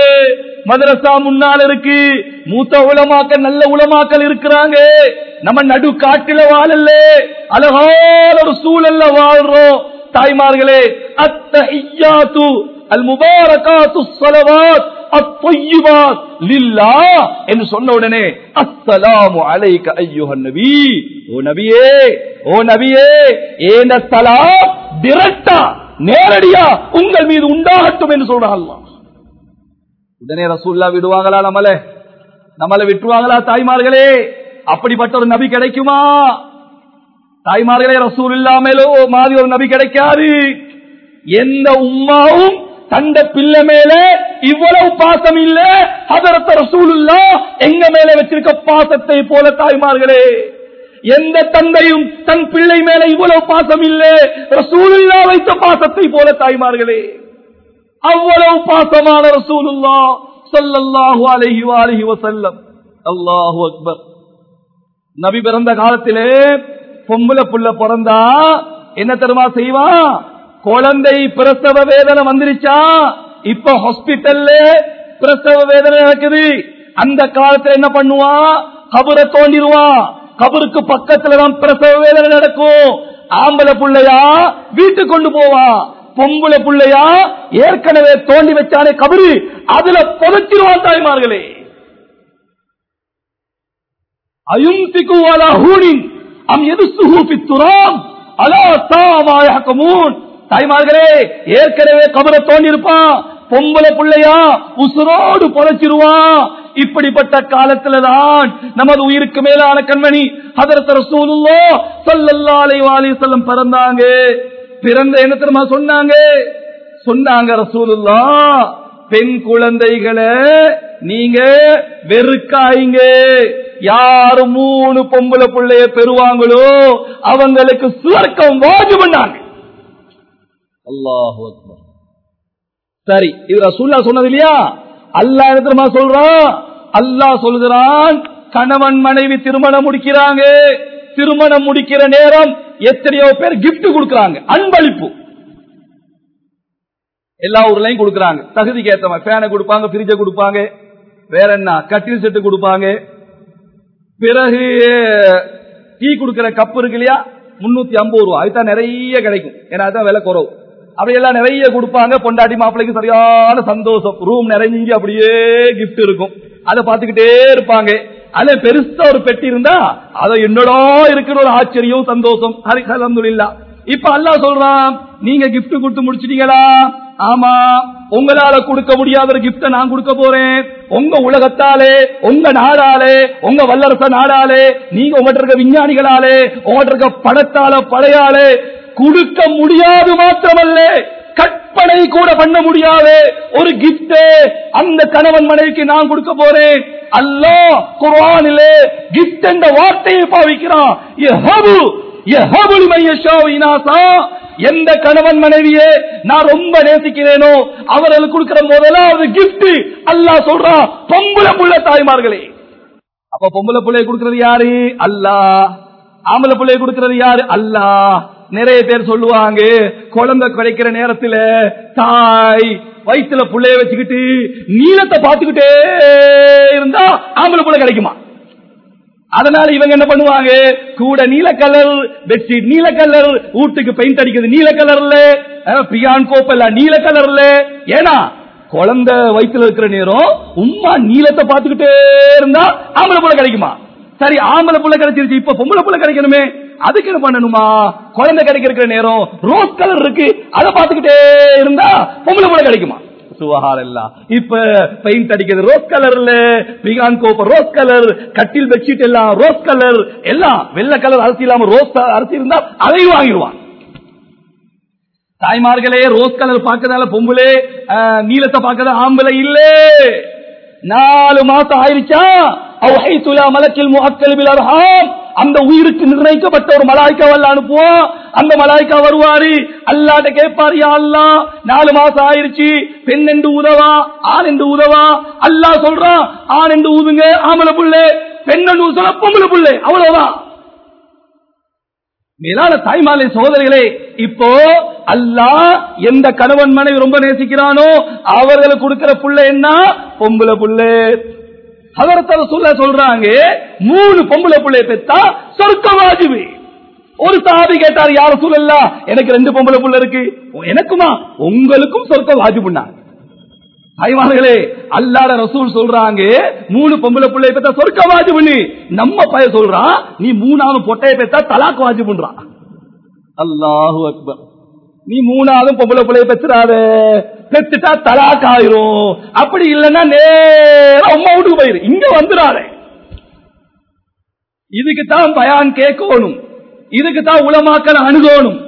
மதரசா முன்னால் இருக்கு. மூத்த உளமாக்கல் நல்ல உளமாக்கல் இருக்கிறாங்க. நம்ம நடு காட்டில வாழல அழகான ஒரு சூழல்ல வாழ்றோம். தாய்மார்களே அத்தஹியாத்து அல் முபாரகாத்து ஸலவாத் அத்தய்யிபாத் லில்லாஹ் என்று சொன்ன உடனே அஸ்ஸலாமு அலைக ஐயுஹன் நபி. ஓ நபியே ஓ நபியே ஏன சலாம் டிரெக்டா நேரடியா உங்கள் மீது உண்டாகட்டும் என்று சொல்றான் அல்லாஹ். உடனே ரசூல்லா விடுவாங்களா நம்மள? நம்மள விட்டுருவாங்களா தாய்மார்களே? அப்படிப்பட்ட ஒரு நபி கிடைக்குமா? தாய்மார்களே ரசூல் இல்லாமலோ மாதிரி ஒரு நபி கிடைக்காது. எந்த உம்மாவும் தந்த பிள்ளை மேல இவ்வளவு பாசம் இல்ல. அதரத்த ரசூலுல்லா எங்க மேல வச்சிருக்க பாசத்தை போல தாய்மார்களே. எந்த தந்தையும் தன் பிள்ளை மேல இவ்வளவு பாசம் இல்ல. ரசூலுல்லா வைத்த பாசத்தை போல தாய்மார்களே. அவ்வளவு பாசமான ரசூலுல்லா ஸல்லல்லாஹு அலஹி வஆலிஹி வசல்லம் அல்லாஹு அக்பர். நபி பிறந்த காலத்திலே பொம்புல புள்ள பிறந்தா என்ன தெரியுமா செய்வான் குழந்தை பிரசவ வேதனை வந்துருச்சா? இப்ப ஹாஸ்பிட்டல்ல பிரசவ வேதனை நடக்குது. அந்த காலத்துல என்ன பண்ணுவான் கபரை தோண்டிடுவான் கபருக்கு பக்கத்துல தான் பிரசவ வேதனை நடக்கும். ஆம்பளை புள்ளையா வீட்டுக்கு கொண்டு போவான் பொம்பளை புள்ளையா ஏற்கனவே தோண்டி வச்சானே கபரு. அதுல புதைச்சிருவான் தாய்மார்களே அயுந்திக்கு அலா ஹூனின் அம் எது சுஹூபி துராம் அலா தாமாயகமூன் தாய்மார்களே ஏற்கனவே கபரை தோண்டிருப்பான் பொம்பளை பிள்ளையா உசுரோடு பொழைச்சிருவான் இப்படிப்பட்ட காலத்துலதான் நமது உயிருக்கு மேலான கண்மணி ஹதரத் ரசூலுல்லாஹ் ஸல்லல்லாஹு அலைஹி செல்லம் பிறந்தாங்க. பிறந்த என்ன தெரியுமா சொன்னாங்க? சொன்னாங்க ரசூலுல்லா பெண் குழந்தைகளை நீங்க வெறுக்காயிங்க யாரு மூணு பொம்பளை பிள்ளைய பெறுவாங்களோ அவங்களுக்கு சுவர்க்கம் வாஜு பண்ணாங்க அல்லாஹு சரி இது ரசூல்லா சொன்னது இல்லையா? அல்லாஹ் என்ன தெரியுமா சொல்றான் அல்லாஹ் சொல்கிறான் கணவன் மனைவி திருமணம் முடிக்கிறாங்க. திருமணம் முடிக்கிற நேரம் எத்தனையோ பேர் gift கொடுக்கறாங்க அன்பளிப்பு. எல்லா ஊர்லயும் கொடுக்கறாங்க. தகுதிக்கு ஏத்த மாதிரி ஃபேனை கொடுப்பாங்க ஃப்ரிட்ஜை கொடுப்பாங்க வேற என்ன கட்டில் செட்டு கொடுப்பாங்க. பிறகு டீ கொடுக்கிற கப் இருக்கு இல்லையா? முன்னூத்தி ஐம்பது ரூபா அதுதான் நிறைய கிடைக்கும். ஏன்னா அதுதான் விலை குறவு. அப்படியெல்லாம் நிறைய கொடுப்பாங்க. பொண்டாட்டி மாப்பிள்ளைக்கு சரியான சந்தோஷம். ரூம் நிறைஞ்சி அப்படியே கிஃப்ட் இருக்கும். அதை பார்த்துக்கிட்டே இருப்பாங்க. அதுல பெருசா ஒரு பெட்டி இருந்தா அதை என்னடா இருக்கிற ஒரு ஆச்சரியம் சந்தோஷம். அல்ஹம்துலில்லா. இப்ப அல்லாஹ் சொல்றான் நீங்க gift கொடுத்து முடிச்சிட்டீங்களா? ஆமா உங்களால கொடுக்க முடியாத ஒரு கிப்ட நான் கொடுக்க போறேன். உங்க உலகத்தாலே உங்க நாடாலே உங்க வல்லரச நாடாலே நீங்க உங்கள்ட்ட இருக்க விஞ்ஞானிகளாலே உங்கள்ட்ட இருக்க படத்தால படையாலே கொடுக்க முடியாது மாத்திரமல்ல கற்பனை கூட பண்ண முடியாது. ஒரு கிப்டே அந்த கணவன் மனைவிக்கு நான் கொடுக்க போறேன். அல்லாஹ் குர்ஆனிலே கிப்ட் என்ற வார்த்தையை பாவிக்கிறான். எந்த கணவன் மனைவியே நான் ரொம்ப நேசிக்கிறேனோ அவர்களுக்கு கொடுக்கிற முதலாவது gift அல்லாஹ் சொல்றான் பொம்பளை புள்ள தாய்மார்களே. அப்ப பொம்பளை பிள்ளைய கொடுக்கிறது யாரு? அல்லா ஆம்பளை பிள்ளைய கொடுக்கிறது யாரு? அல்லா நிறைய பேர் சொல்லுவாங்க குழந்தை கிடைக்கிற நேரத்துல தாய் வயிற்றுல புள்ளைய வச்சுக்கிட்டு நீளத்தை பார்த்துக்கிட்டே இருந்தா ஆம்பளை பிள்ளை கிடைக்குமா? அதனால இவங்க என்ன பண்ணுவாங்க? கூட நீல கலர் பெட்ஷீட் நீல கலர் வீட்டுக்கு பெயிண்ட் அடிக்கிறது நீல கலர்ல. பியான் கோப்பெல்லாம் நீல கலர்ல. ஏன்னா குழந்தை வயிற்றுல இருக்கிற நேரம் உம்மா நீளத்தை பார்த்துக்கிட்டே இருந்தா ஆம்பளை புள்ள கிடைக்குமா? சரி ஆம்பளை புள்ள கிடைச்சிருச்சு இப்ப பொம்பளை புள்ள கிடைக்கணுமே. அதுக்கு என்ன பண்ணணுமா? குழந்தை கிடைக்கிற நேரம் ரோஸ் கலர் இருக்கு அதை பார்த்துக்கிட்டே இருந்தா பொம்பளை புள்ள கிடைக்குமா? சுவஹார் எல்லாம் இப்ப பெயிண்ட் அடிக்கிறது ரோஸ் கலர்ல பிகான் கோப்பர் ரோஸ் கலர் கட்டில் பெட்ஷீட் எல்லாம் ரோஸ் கலர் எல்லாம் வெள்ளை கலர் அரிசி இல்லாம ரோஸ் அரிசி இருந்தா அதையும் வாங்கிடுவான். தாய்மார்களே ரோஸ் கலர் பார்க்கறதால பொம்புலே நீளத்தை நீலத்தை ஆம்பளை இல்லே. நாலு மாசம் ஆயிருச்சா? அவுஹைத்துலா மலக்கில் முஅக்கல் பில் அர்ஹாம். அந்த உயிருக்கு நிர்ணயிக்கப்பட்ட ஒரு மலாய்க்காவல்ல அனுப்புவோம் அந்த மலாய்க்கா வருவாரு. அல்லாட்ட கேட்பாரு அல்லா நாலு மாசம் ஆயிருச்சு. பெண் என்று உதவா? ஆண் என்று உதவா? அல்லாஹ் சொல்றான் ஆண் என்று ஊதுங்க ஆம்பளை புள்ளே. பெண் என்று பொம்பளை புள்ளே. அவ்வளவுதான். மேலான தாய்மாலை சோதரிகளே இப்போ அல்லாஹ் எந்த கணவன் மனைவி ரொம்ப நேசிக்கிறானோ அவர்களுக்கு கொடுக்கிற புள்ள என்ன? பொம்பளை புள்ள. அதற்கு சொல்ல சொல்றாங்க மூணு பொம்பளை பிள்ளை பெத்தா சொர்க்க வாஜிபு. ஒரு சாதி கேட்டார் யார சொல்லல எனக்கு ரெண்டு பொம்பளை புள்ள இருக்கு. எனக்குமா? உங்களுக்கும் சொர்க்க வாஜிபுன்னாங்க தாய்மார்களே அல்லாத ரசூல் சொல்றாங்க மூணு பொம்பளை பிள்ளை பெத்தா சொர்க்க வாஜி பண்ணி நம்ம பைய சொல்றான் நீ மூணாவது பொட்டைய பெத்தா தலாக்கு வாஜி பண்றான் அல்லாஹு அக்பர். நீ மூணாவது பொம்பளை பிள்ளைய பெத்துறாத பெத்துட்டா தலாக் ஆயிரும். அப்படி இல்லைன்னா நேரம் அம்மா வீட்டுக்கு போயிரு. இங்க வந்துடாதே. இதுக்கு தான் பயான் கேட்கணும். இதுக்கு தான் உலமாக்கல் அணுகணும்.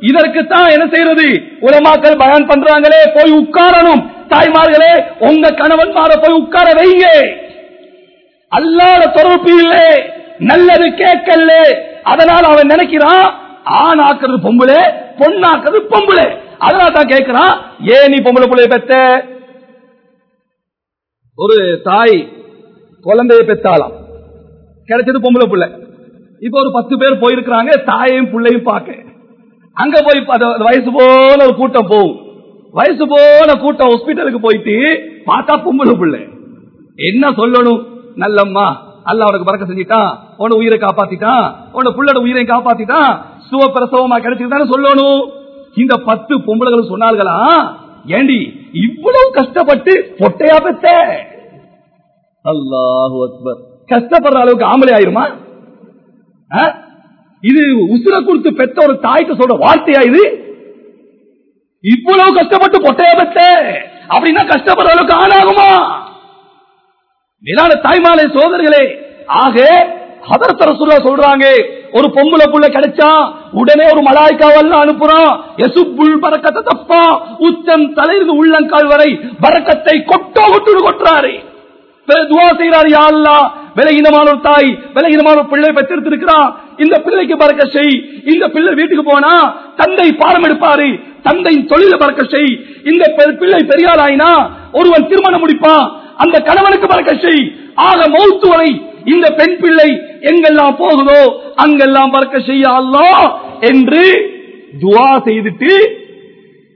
இதற்குத்தான் என்ன செய்யறது? உலமாக்கல் பயான் பண்றாங்களே போய் உட்காரணும். தாய்மார்களே உங்க கணவன் மாற போய் உட்கார வைங்க. அல்லாத தொடர்பு இல்லை. நல்லது கேட்கல அதனால அவன் நினைக்கிறான் ஆண் ஆக்குறது பொம்புளே பொண்ணாக்குறது பொம்பளை. அதனால தான் கேட்கிறான் ஏன் நீ பொம்பளை பிள்ளைய பெத்த? ஒரு தாய் குழந்தைய பெத்தாலாம் கிடைச்சது பொம்பளை பிள்ளை. இப்ப ஒரு பத்து பேர் போயிருக்கிறாங்க தாயையும் பிள்ளையும் பார்க்க. அங்க போய் வயசு போல ஒரு கூட்டம் போகும். வயசு போல கூட்டம் ஹாஸ்பிட்டலுக்கு போயிட்டு பார்த்தா பொம்பளை பிள்ளை. என்ன சொல்லணும்? நல்லம்மா அல்ல அவனுக்கு பறக்க செஞ்சிட்டான் உன உயிரை காப்பாத்திட்டான் உன புள்ளோட உயிரை காப்பாத்திட்டான். சுவப்பிரசவமா கிடைச்சிருந்தாலும் சொல்லணும். இந்த பத்து பொம்பளைகள் சொன்னார்களா? ஏண்டி இவ்வளவு கஷ்டப்பட்டு பொட்டையா பெத்த? அல்லாஹு அக்பர். கஷ்டப்படுற அளவுக்கு ஆம்பளை ஆயிருமா? ஆ? இது உசுர கொடுத்து பெத்த ஒரு தாய்க்கு சொல்ற வார்த்தையா இது? இவ்வளவு கஷ்டப்பட்டு பொட்டையா பெத்த? அப்படின்னா கஷ்டப்படுற அளவுக்கு ஆளாகுமா மேலான தாய்மாலை சோதர்களே ஆக ஹதரத் சொல்ல சொல்றாங்க ஒரு பொம்பளை புள்ள கிடைச்சா உடனே ஒரு மலாய்க்காவெல்லாம் அனுப்புறான். எசுப்புள் பறக்கத்தை தப்பா. உச்சம் தலையிலிருந்து உள்ளங்கால் வரை பறக்கத்தை கொட்டோ கொட்டு கொட்டுறாரு. பிறகு துவா செய்யறாரு யா அல்லாஹ் விலகினமான ஒரு தாய் விலகினமான ஒரு பிள்ளை பெற்றெடுத்திருக்கிறான் இந்த பிள்ளைக்கு பறக்க செய். இந்த பிள்ளை வீட்டுக்கு போனா தந்தை பாடம் எடுப்பாரு. தந்தையின் தொழில பறக்க செய். இந்த பெ- பிள்ளை பெரியாள் ஆயினா ஒருவன் திருமணம் முடிப்பான். அந்த கணவனுக்கு பறக்க செய் ஆக மௌத்து வரை இந்த பெண் பிள்ளை எங்கெல்லாம் போகுதோ அங்கெல்லாம் பறக்க செய்ய என்று துவா செய்துட்டு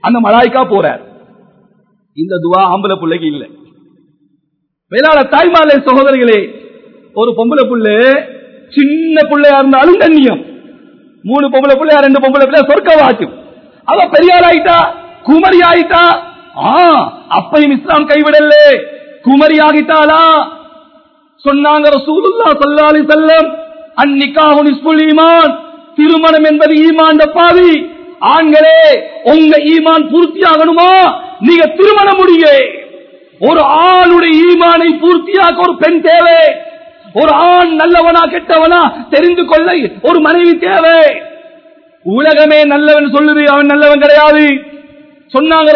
அந்த மலாய்க்கா போறார். இந்த துவா ஆம்பளை பிள்ளைக்கு இல்லை. வேளாண் தாய்மாலே சகோதரிகளே ஒரு பொம்பளை புள்ள சின்ன பிள்ளையா இருந்தாலும் கண்ணியம். மூணு பொம்பளை பிள்ளையா ரெண்டு பொம்பளை பிள்ளையா சொர்க்க வாக்கும் அவ பெரியார் ஆயிட்டா குமரி ஆயிட்டா ஆ அப்பையும் இஸ்லாம் கைவிடலே. குமரியாகிட்டாளா? சொன்னாங்க ரசூலுல்லா ஸல்லல்லாஹு செல்லம் வஸல்லம் ஈமான். திருமணம் என்பது ஈமான் பாவி ஆண்களே உங்க ஈமான் பூர்த்தியாகணுமா? நீங்க திருமணம் முடிய. ஒரு ஆணுடைய ஈமானை பூர்த்தியாக ஒரு பெண் தேவை. ஒரு ஆண் நல்லவனா கெட்டவனா தெரிந்து கொள்ள ஒரு மனைவி தேவை. உலகமே நல்லவன் சொல்லுது அவன் நல்லவன் கிடையாது. சொன்னாங்க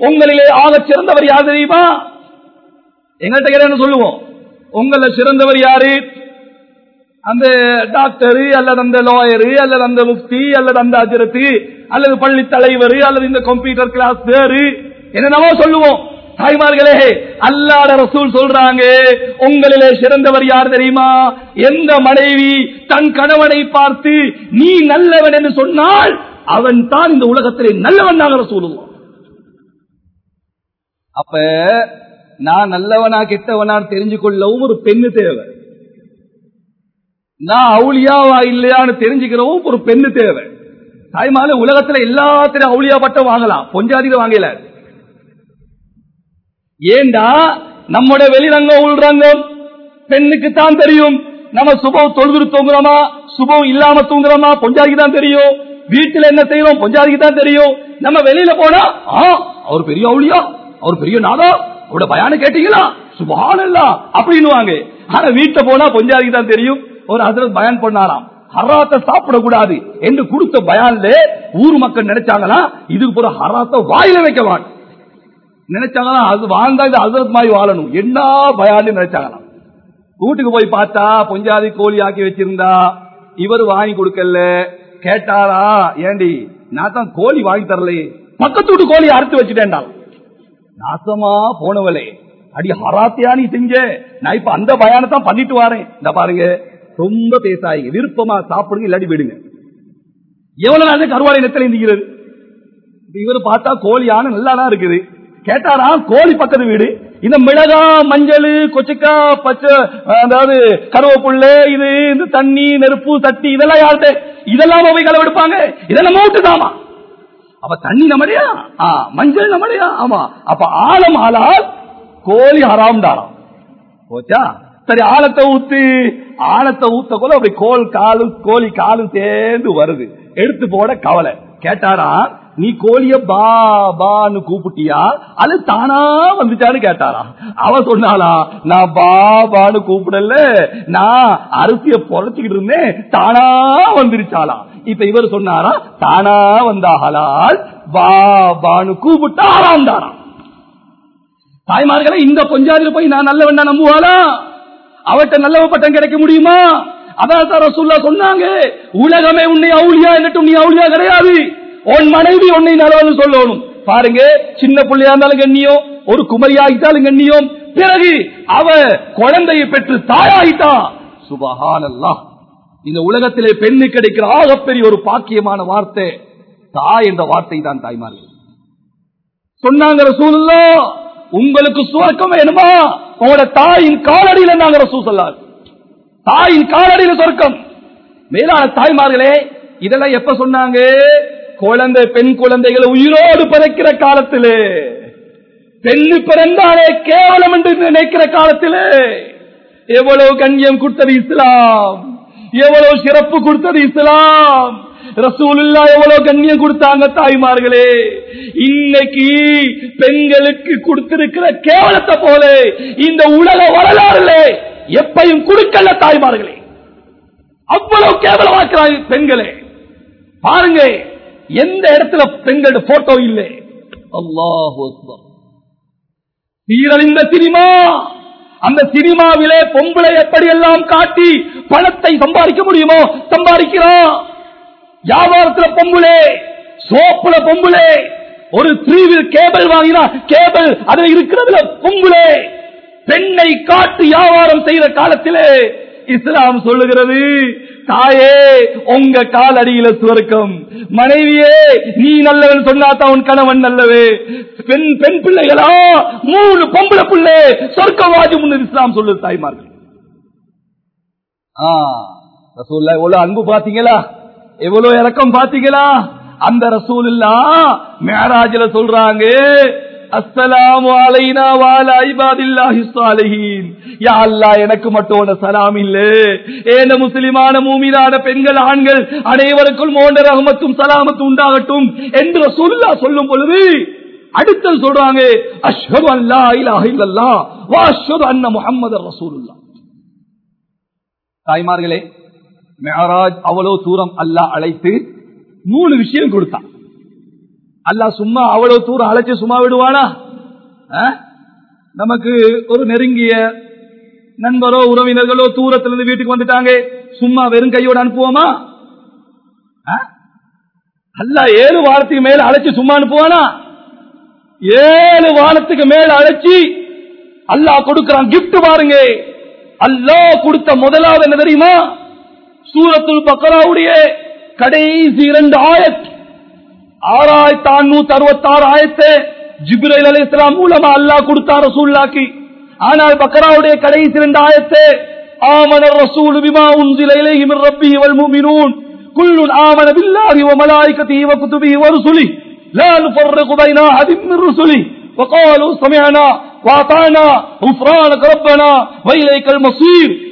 உங்களிலே ஆகச் சிறந்தவர் யார் தெரியுமா? எங்கள்கிட்ட கேட்டேன்னு என்ன சொல்லுவோம்? உங்கள சிறந்தவர் யாரு? அந்த டாக்டர் அல்லது அந்த லாயரு அல்லது அந்த முஃப்தி அல்லது அந்த அஜரத்து அல்லது பள்ளி தலைவர் அல்லது இந்த கம்ப்யூட்டர் கிளாஸ் பேரு. என்னென்னவோ சொல்லுவோம். தாய்மார்களே அல்லாட ரசூல் சொல்றாங்க உங்களிலே சிறந்தவர் யார் தெரியுமா? எந்த மனைவி தன் கணவனை பார்த்து நீ நல்லவன் என்று சொன்னால் அவன் தான் இந்த உலகத்திலே நல்லவன் நாங்க சொல்லுவோம் அப்ப நான் நல்லவனா கெட்டவனா தெரிஞ்சு கொள்ளவும் ஒரு பெண்ணு தேவை. நான் அவுளியாவா இல்லையான்னு தெரிஞ்சுக்கிறவும் ஒரு பெண்ணு தேவை. தாய்மால உலகத்துல எல்லாத்திலும் அவுளியா பட்டம் வாங்கலாம். பொஞ்சாதியில வாங்கல. ஏண்டா? நம்மோட வெளிரங்கம் உள்ரங்கம் பெண்ணுக்கு தான் தெரியும். நம்ம சுபம் தொழுது தூங்குறோமா? சுபம் இல்லாம தூங்குறோமா? பொஞ்சாதிக்கு தான் தெரியும். வீட்டுல என்ன செய்யறோம் பொஞ்சாதிக்கு தான் தெரியும். நம்ம வெளியில போனா அவர் பெரிய அவுளியா? அவர் பெரிய நாதா அவரோட பயான கேட்டீங்களா? சுபானல்லா அப்படின்னு ஆனா வீட்டுல போனா பொஞ்சாதிக்கு தான் தெரியும். ஒரு ஹசரத் பயன் பண்ணாராம். ஹராத்த சாப்பிடக்கூடாது என்று கொடுத்த பயான்ல ஊர் மக்கள் நினைச்சாங்களா? இதுக்கு போற ஹராத்த வாயில வைக்க நினைச்சாங்களா? அது வாழ்ந்தா இது ஹசரத் மாதிரி வாழணும். என்ன பயான்னு நினைச்சாங்களாம் வீட்டுக்கு போய் பார்த்தா பொஞ்சாதி கோழி ஆக்கி வச்சிருந்தா. இவர் வாங்கி கொடுக்கல. கேட்டாரா? ஏண்டி நான் தான் கோழி வாங்கி தரலையே. பக்கத்து வீட்டு கோழி அறுத்து வச்சுட்டேன்டா நாசமா போனவளே. அடி ஹராத்தியா நீ செஞ்ச? நான் இப்ப அந்த பயானத்தான் பண்ணிட்டு வரேன். இந்த பாருங்க. ரொம்ப பேசாயிங்க விருப்பமா சாப்பிடுங்க இல்லாட்டி விடுங்க. எவ்வளவு நாள் கருவாலை நெத்தலை நிற்கிறது இவரு பார்த்தா கோழி யானை நல்லா தான் இருக்குது. கேட்டாரா? கோழி பக்கத்து வீடு. இந்த மிளகா மஞ்சள் கொச்சிக்கா பச்சை அதாவது கருவேப்புள்ள இது இந்த தண்ணி நெருப்பு தட்டி இதெல்லாம் யார்கிட்ட? இதெல்லாம் போய் கலவெடுப்பாங்க இதெல்லாம் மூட்டுதாமா அப்ப தண்ணி நம்மடையா? ஆ, மஞ்சள் நம்மடையா? ஆமா. அப்ப ஆழம் ஆளால் கோழி ஹராம் தாராம் போச்சா? சரி ஆழத்தை ஊத்து ஆழத்தை ஊத்த கூட அப்படி கோல் காலு கோழி காலு சேர்ந்து வருது. எடுத்து போட கவலை. கேட்டாரா? நீ கோழிய பா பான்னு கூப்பிட்டியா? அது தானா வந்துச்சான்னு கேட்டாரா அவ சொன்னாலா நான் பா பான்னு கூப்பிடல. நான் அரிசிய பொழைச்சுக்கிட்டு இருந்தேன். தானா வந்துருச்சாலா இப்ப இவர் சொன்னாரா தானா வந்தாகலால் பா பான்னு கூப்பிட்டா ஆறாந்தாராம் தாய்மார்களை இந்த பொஞ்சாதில போய் நான் நல்லவன் நம்புவாளா? அவட்ட நல்ல பட்டம் கிடைக்க முடியுமா? அதான் சார் ரசூல்லா சொன்னாங்க உலகமே உன்னை அவுளியா என்னட்டும் நீ அவுளியா கிடையாது. உன் மனைவி உன்னை நல்லவன் சொல்லணும் பாருங்க சின்ன பிள்ளையா இருந்தாலும் கண்ணியம் ஒரு குமரியாகிட்டாலும் கண்ணியம். பிறகு அவ குழந்தையை பெற்று தாயாகிட்டா. சுபஹானல்லா. இந்த உலகத்திலே பெண்ணு கிடைக்கிற ஆகப்பெரிய ஒரு பாக்கியமான வார்த்தை. தாய் என்ற வார்த்தை தான் தாய்மார்கள். சொன்னாங்க ரசூலுல்லா உங்களுக்கு சுவர்க்கம் வேணுமா? உங்களோட தாயின் காலடியில நாங்க ரசூல் சொல்லார் தாயின் காலடியில சொர்க்கம் மேலான தாய்மார்களே இதெல்லாம் எப்ப சொன்னாங்க? குழந்தை பெண் குழந்தைகளை உயிரோடு பிறக்கிற காலத்திலே பெண்ணு பிறந்தாலே கேவலம் என்று நினைக்கிற காலத்திலே எவ்வளவு கண்ணியம் கொடுத்தது இஸ்லாம் எவ்வளவு சிறப்பு கொடுத்தது இஸ்லாம். ரசூலுல்லா எவ்வளவு கண்ணியம் கொடுத்தாங்க தாய்மார்களே. இன்னைக்கு பெண்களுக்கு கொடுத்திருக்கிற கேவலத்தை போல இந்த உலக வரலாறுல எப்பையும் கொடுக்கல தாய்மார்களே. அவ்வளவு கேவலமாக்குறாங்க பெண்களே. பாருங்க எந்த இடத்துல பெண்களோட போட்டோ இல்லை? அல்லாஹு அக்பர். சீரழிந்த சினிமா. அந்த சினிமாவிலே பொம்பளை எப்படி எல்லாம் காட்டி பணத்தை சம்பாதிக்க முடியுமோ சம்பாதிக்கிறோம் வியாபாரத்துல பொம்புளே சோப்புல பொம்புளே ஒரு த்ரீவில் கேபிள் வாங்கினா கேபிள் அதில் இருக்கிறதுல பொம்புளே. பெண்ணை காட்டு வியாபாரம் செய்கிற காலத்திலே இஸ்லாம் சொல்லுகிறது தாயே உங்க காலடியில சுவர்க்கம். மனைவியே நீ நல்லவன் சொன்னாதான் உன் கணவன் நல்லவே. பெண் பெண் பிள்ளைகளா மூணு பொம்பளை பிள்ளை சொர்க்கவாதி முன்னு இஸ்லாம் சொல்லுது தாய்மார்கள். ஆ, எவ்வளவு அன்பு பாத்தீங்களா எவ்வளவு இறக்கம் பாத்தீங்களா அந்த ரசூல் இல்லா மேராஜில சொல்றாங்க எனக்கு மட்டும் சலாம் இல்ல. ஏன முஸ்லிமான மூமினான பெண்கள் ஆண்கள் அனைவருக்கும் மோண்ட ரகமத்தும் சலாமத்தும் உண்டாகட்டும் என்று சொல்லா சொல்லும் பொழுது அடுத்தது சொல்றாங்க அஷ்ஹது அல்லா இலாஹ இல்லல்லாஹ் வா அஷ்ஹது அன்ன முஹம்மதர் ரசூலுல்லாஹ். தாய்மார்களே மெஹராஜ் அவ்வளவு தூரம் அல்லாஹ் அழைத்து மூணு விஷயம் கொடுத்தான். அல்லா சும்மா அவ்வளவு தூரம் அழைச்சு சும்மா விடுவானா? ஆ? நமக்கு ஒரு நெருங்கிய நண்பரோ உறவினர்களோ தூரத்துல இருந்து வீட்டுக்கு வந்துட்டாங்க. சும்மா வெறும் கையோட அனுப்புவோமா? ஆ? அல்லாஹ் ஏழு வாரத்துக்கு மேல அழைச்சி சும்மா அனுப்புவானா? ஏழு வாரத்துக்கு மேல அழைச்சி அல்லாஹ் கொடுக்கிறான். கிப்ட் பாருங்க. அல்லா கொடுத்த முதலாவது என்ன தெரியுமா? சூரத்துள் பக்கராவுடைய கடைசி இரண்டு ஆயத். ஆறாயிரத்தி அறுநூத்தி அறுபத்தி ஆறு ஆயத்து ஜிப்ரைல் அலி இஸ்லாம் மூலமா அல்லாஹ் கொடுத்தார் ரசூல்லாக்கி ஆனால் பக்கராவுடைய கடைசி இரண்டு ஆயத்து ஆமன ரசூல் பிமா உன்சில இலைஹி மின் ரப்பிஹி வல் முஃமினூன் குல்லுன் ஆமன பில்லாஹி வ மலாயிகத்திஹி வ குதுபிஹி வ ருசுலிஹி லா நுஃபர்ரிகு பைன அஹதின் மின் ருசுலிஹி وقالوا سمعنا واطعنا غفرانك ربنا واليك المصير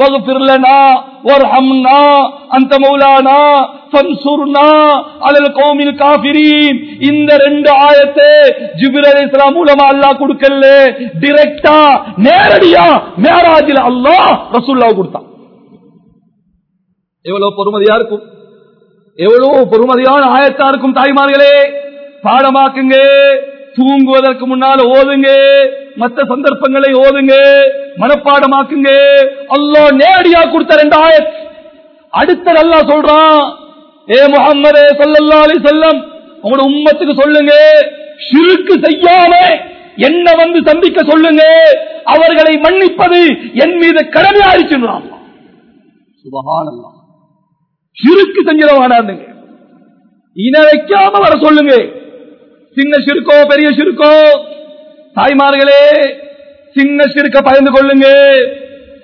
واغفر لنا وارحمنا انت مولانا فانصرنا على القوم الكافرين இந்த ரெண்டு ஆயத்தை ஜிப்ரீல் அலைஹிஸ்ஸலாம் மூலமா அல்லாஹ் கொடுக்கல டைரக்டா நேரடியா மேராஜில் அல்லாஹ் ரசூலுல்லாஹ் கொடுத்தான் எவ்வளவு பொறுமதியா இருக்கும் எவ்வளவு பொறுமதியான ஆயத்தா இருக்கும் தாய்மார்களே பாடமாக்குங்க தூங்குவதற்கு முன்னால் ஓதுங்க மற்ற சந்தர்ப்பங்களை ஓதுங்க மனப்பாடமாக்குங்க. அல்லா நேரடியா கொடுத்த ரெண்டு ஆயத். அடுத்த நல்லா சொல்றான் ஏ முகம்மதே சல்லல்லா அலி செல்லம் உங்களோட உம்மத்துக்கு சொல்லுங்க. சிறுக்கு செய்யாம என்ன வந்து சந்திக்க சொல்லுங்க. அவர்களை மன்னிப்பது என் மீது கடமையாயிருச்சுன்றான் சுபஹானல்லாஹ். சிறுக்கு செஞ்சிட இன வைக்காம வர சொல்லுங்க. சின்ன சிறுக்கோ பெரிய சிறுக்கோ தாய்மார்களே சின்ன சிறுக்க பயந்து கொள்ளுங்க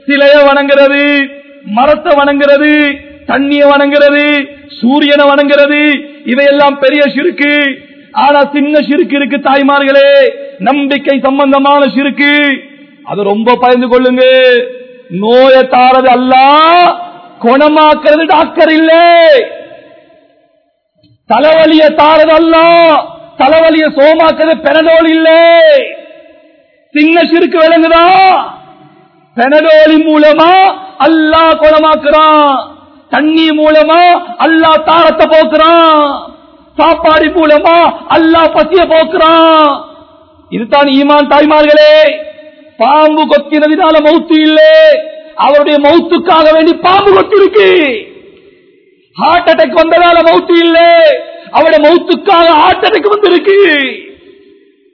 சிலைய வணங்குறது மரத்தை வணங்குறது தண்ணிய வணங்குறது சூரியனை வணங்குறது இவையெல்லாம் பெரிய சிறுக்கு. ஆனா சின்ன சிறுக்கு இருக்கு தாய்மார்களே நம்பிக்கை சம்பந்தமான சிறுக்கு. அது ரொம்ப பயந்து கொள்ளுங்க நோயை தாரது அல்ல குணமாக்குறது டாக்டர் இல்லை. தலைவலிய தாரது அல்ல தலைவலிய சோமாக்குறது பெனடோல் இல்லை. சின்ன சிறுக்கு விளங்குதா? பெனடோலி மூலமா அல்லாஹ் குளமாக்குறான் தண்ணி மூலமா அல்லாஹ் தாரத்தை போக்குறான். சாப்பாடு மூலமா அல்லாஹ் பசிய போக்குறான். இதுதான் ஈமான் தாய்மார்களே. பாம்பு கொத்தினதினால மௌத்து இல்லை. அவருடைய மௌத்துக்காக வேண்டி பாம்பு கொத்திருக்கு. ஹார்ட் அட்டாக் வந்ததால மௌத்து இல்லை. அவருடைய மௌத்துக்காக ஹார்ட் அட்டாக் வந்திருக்கு.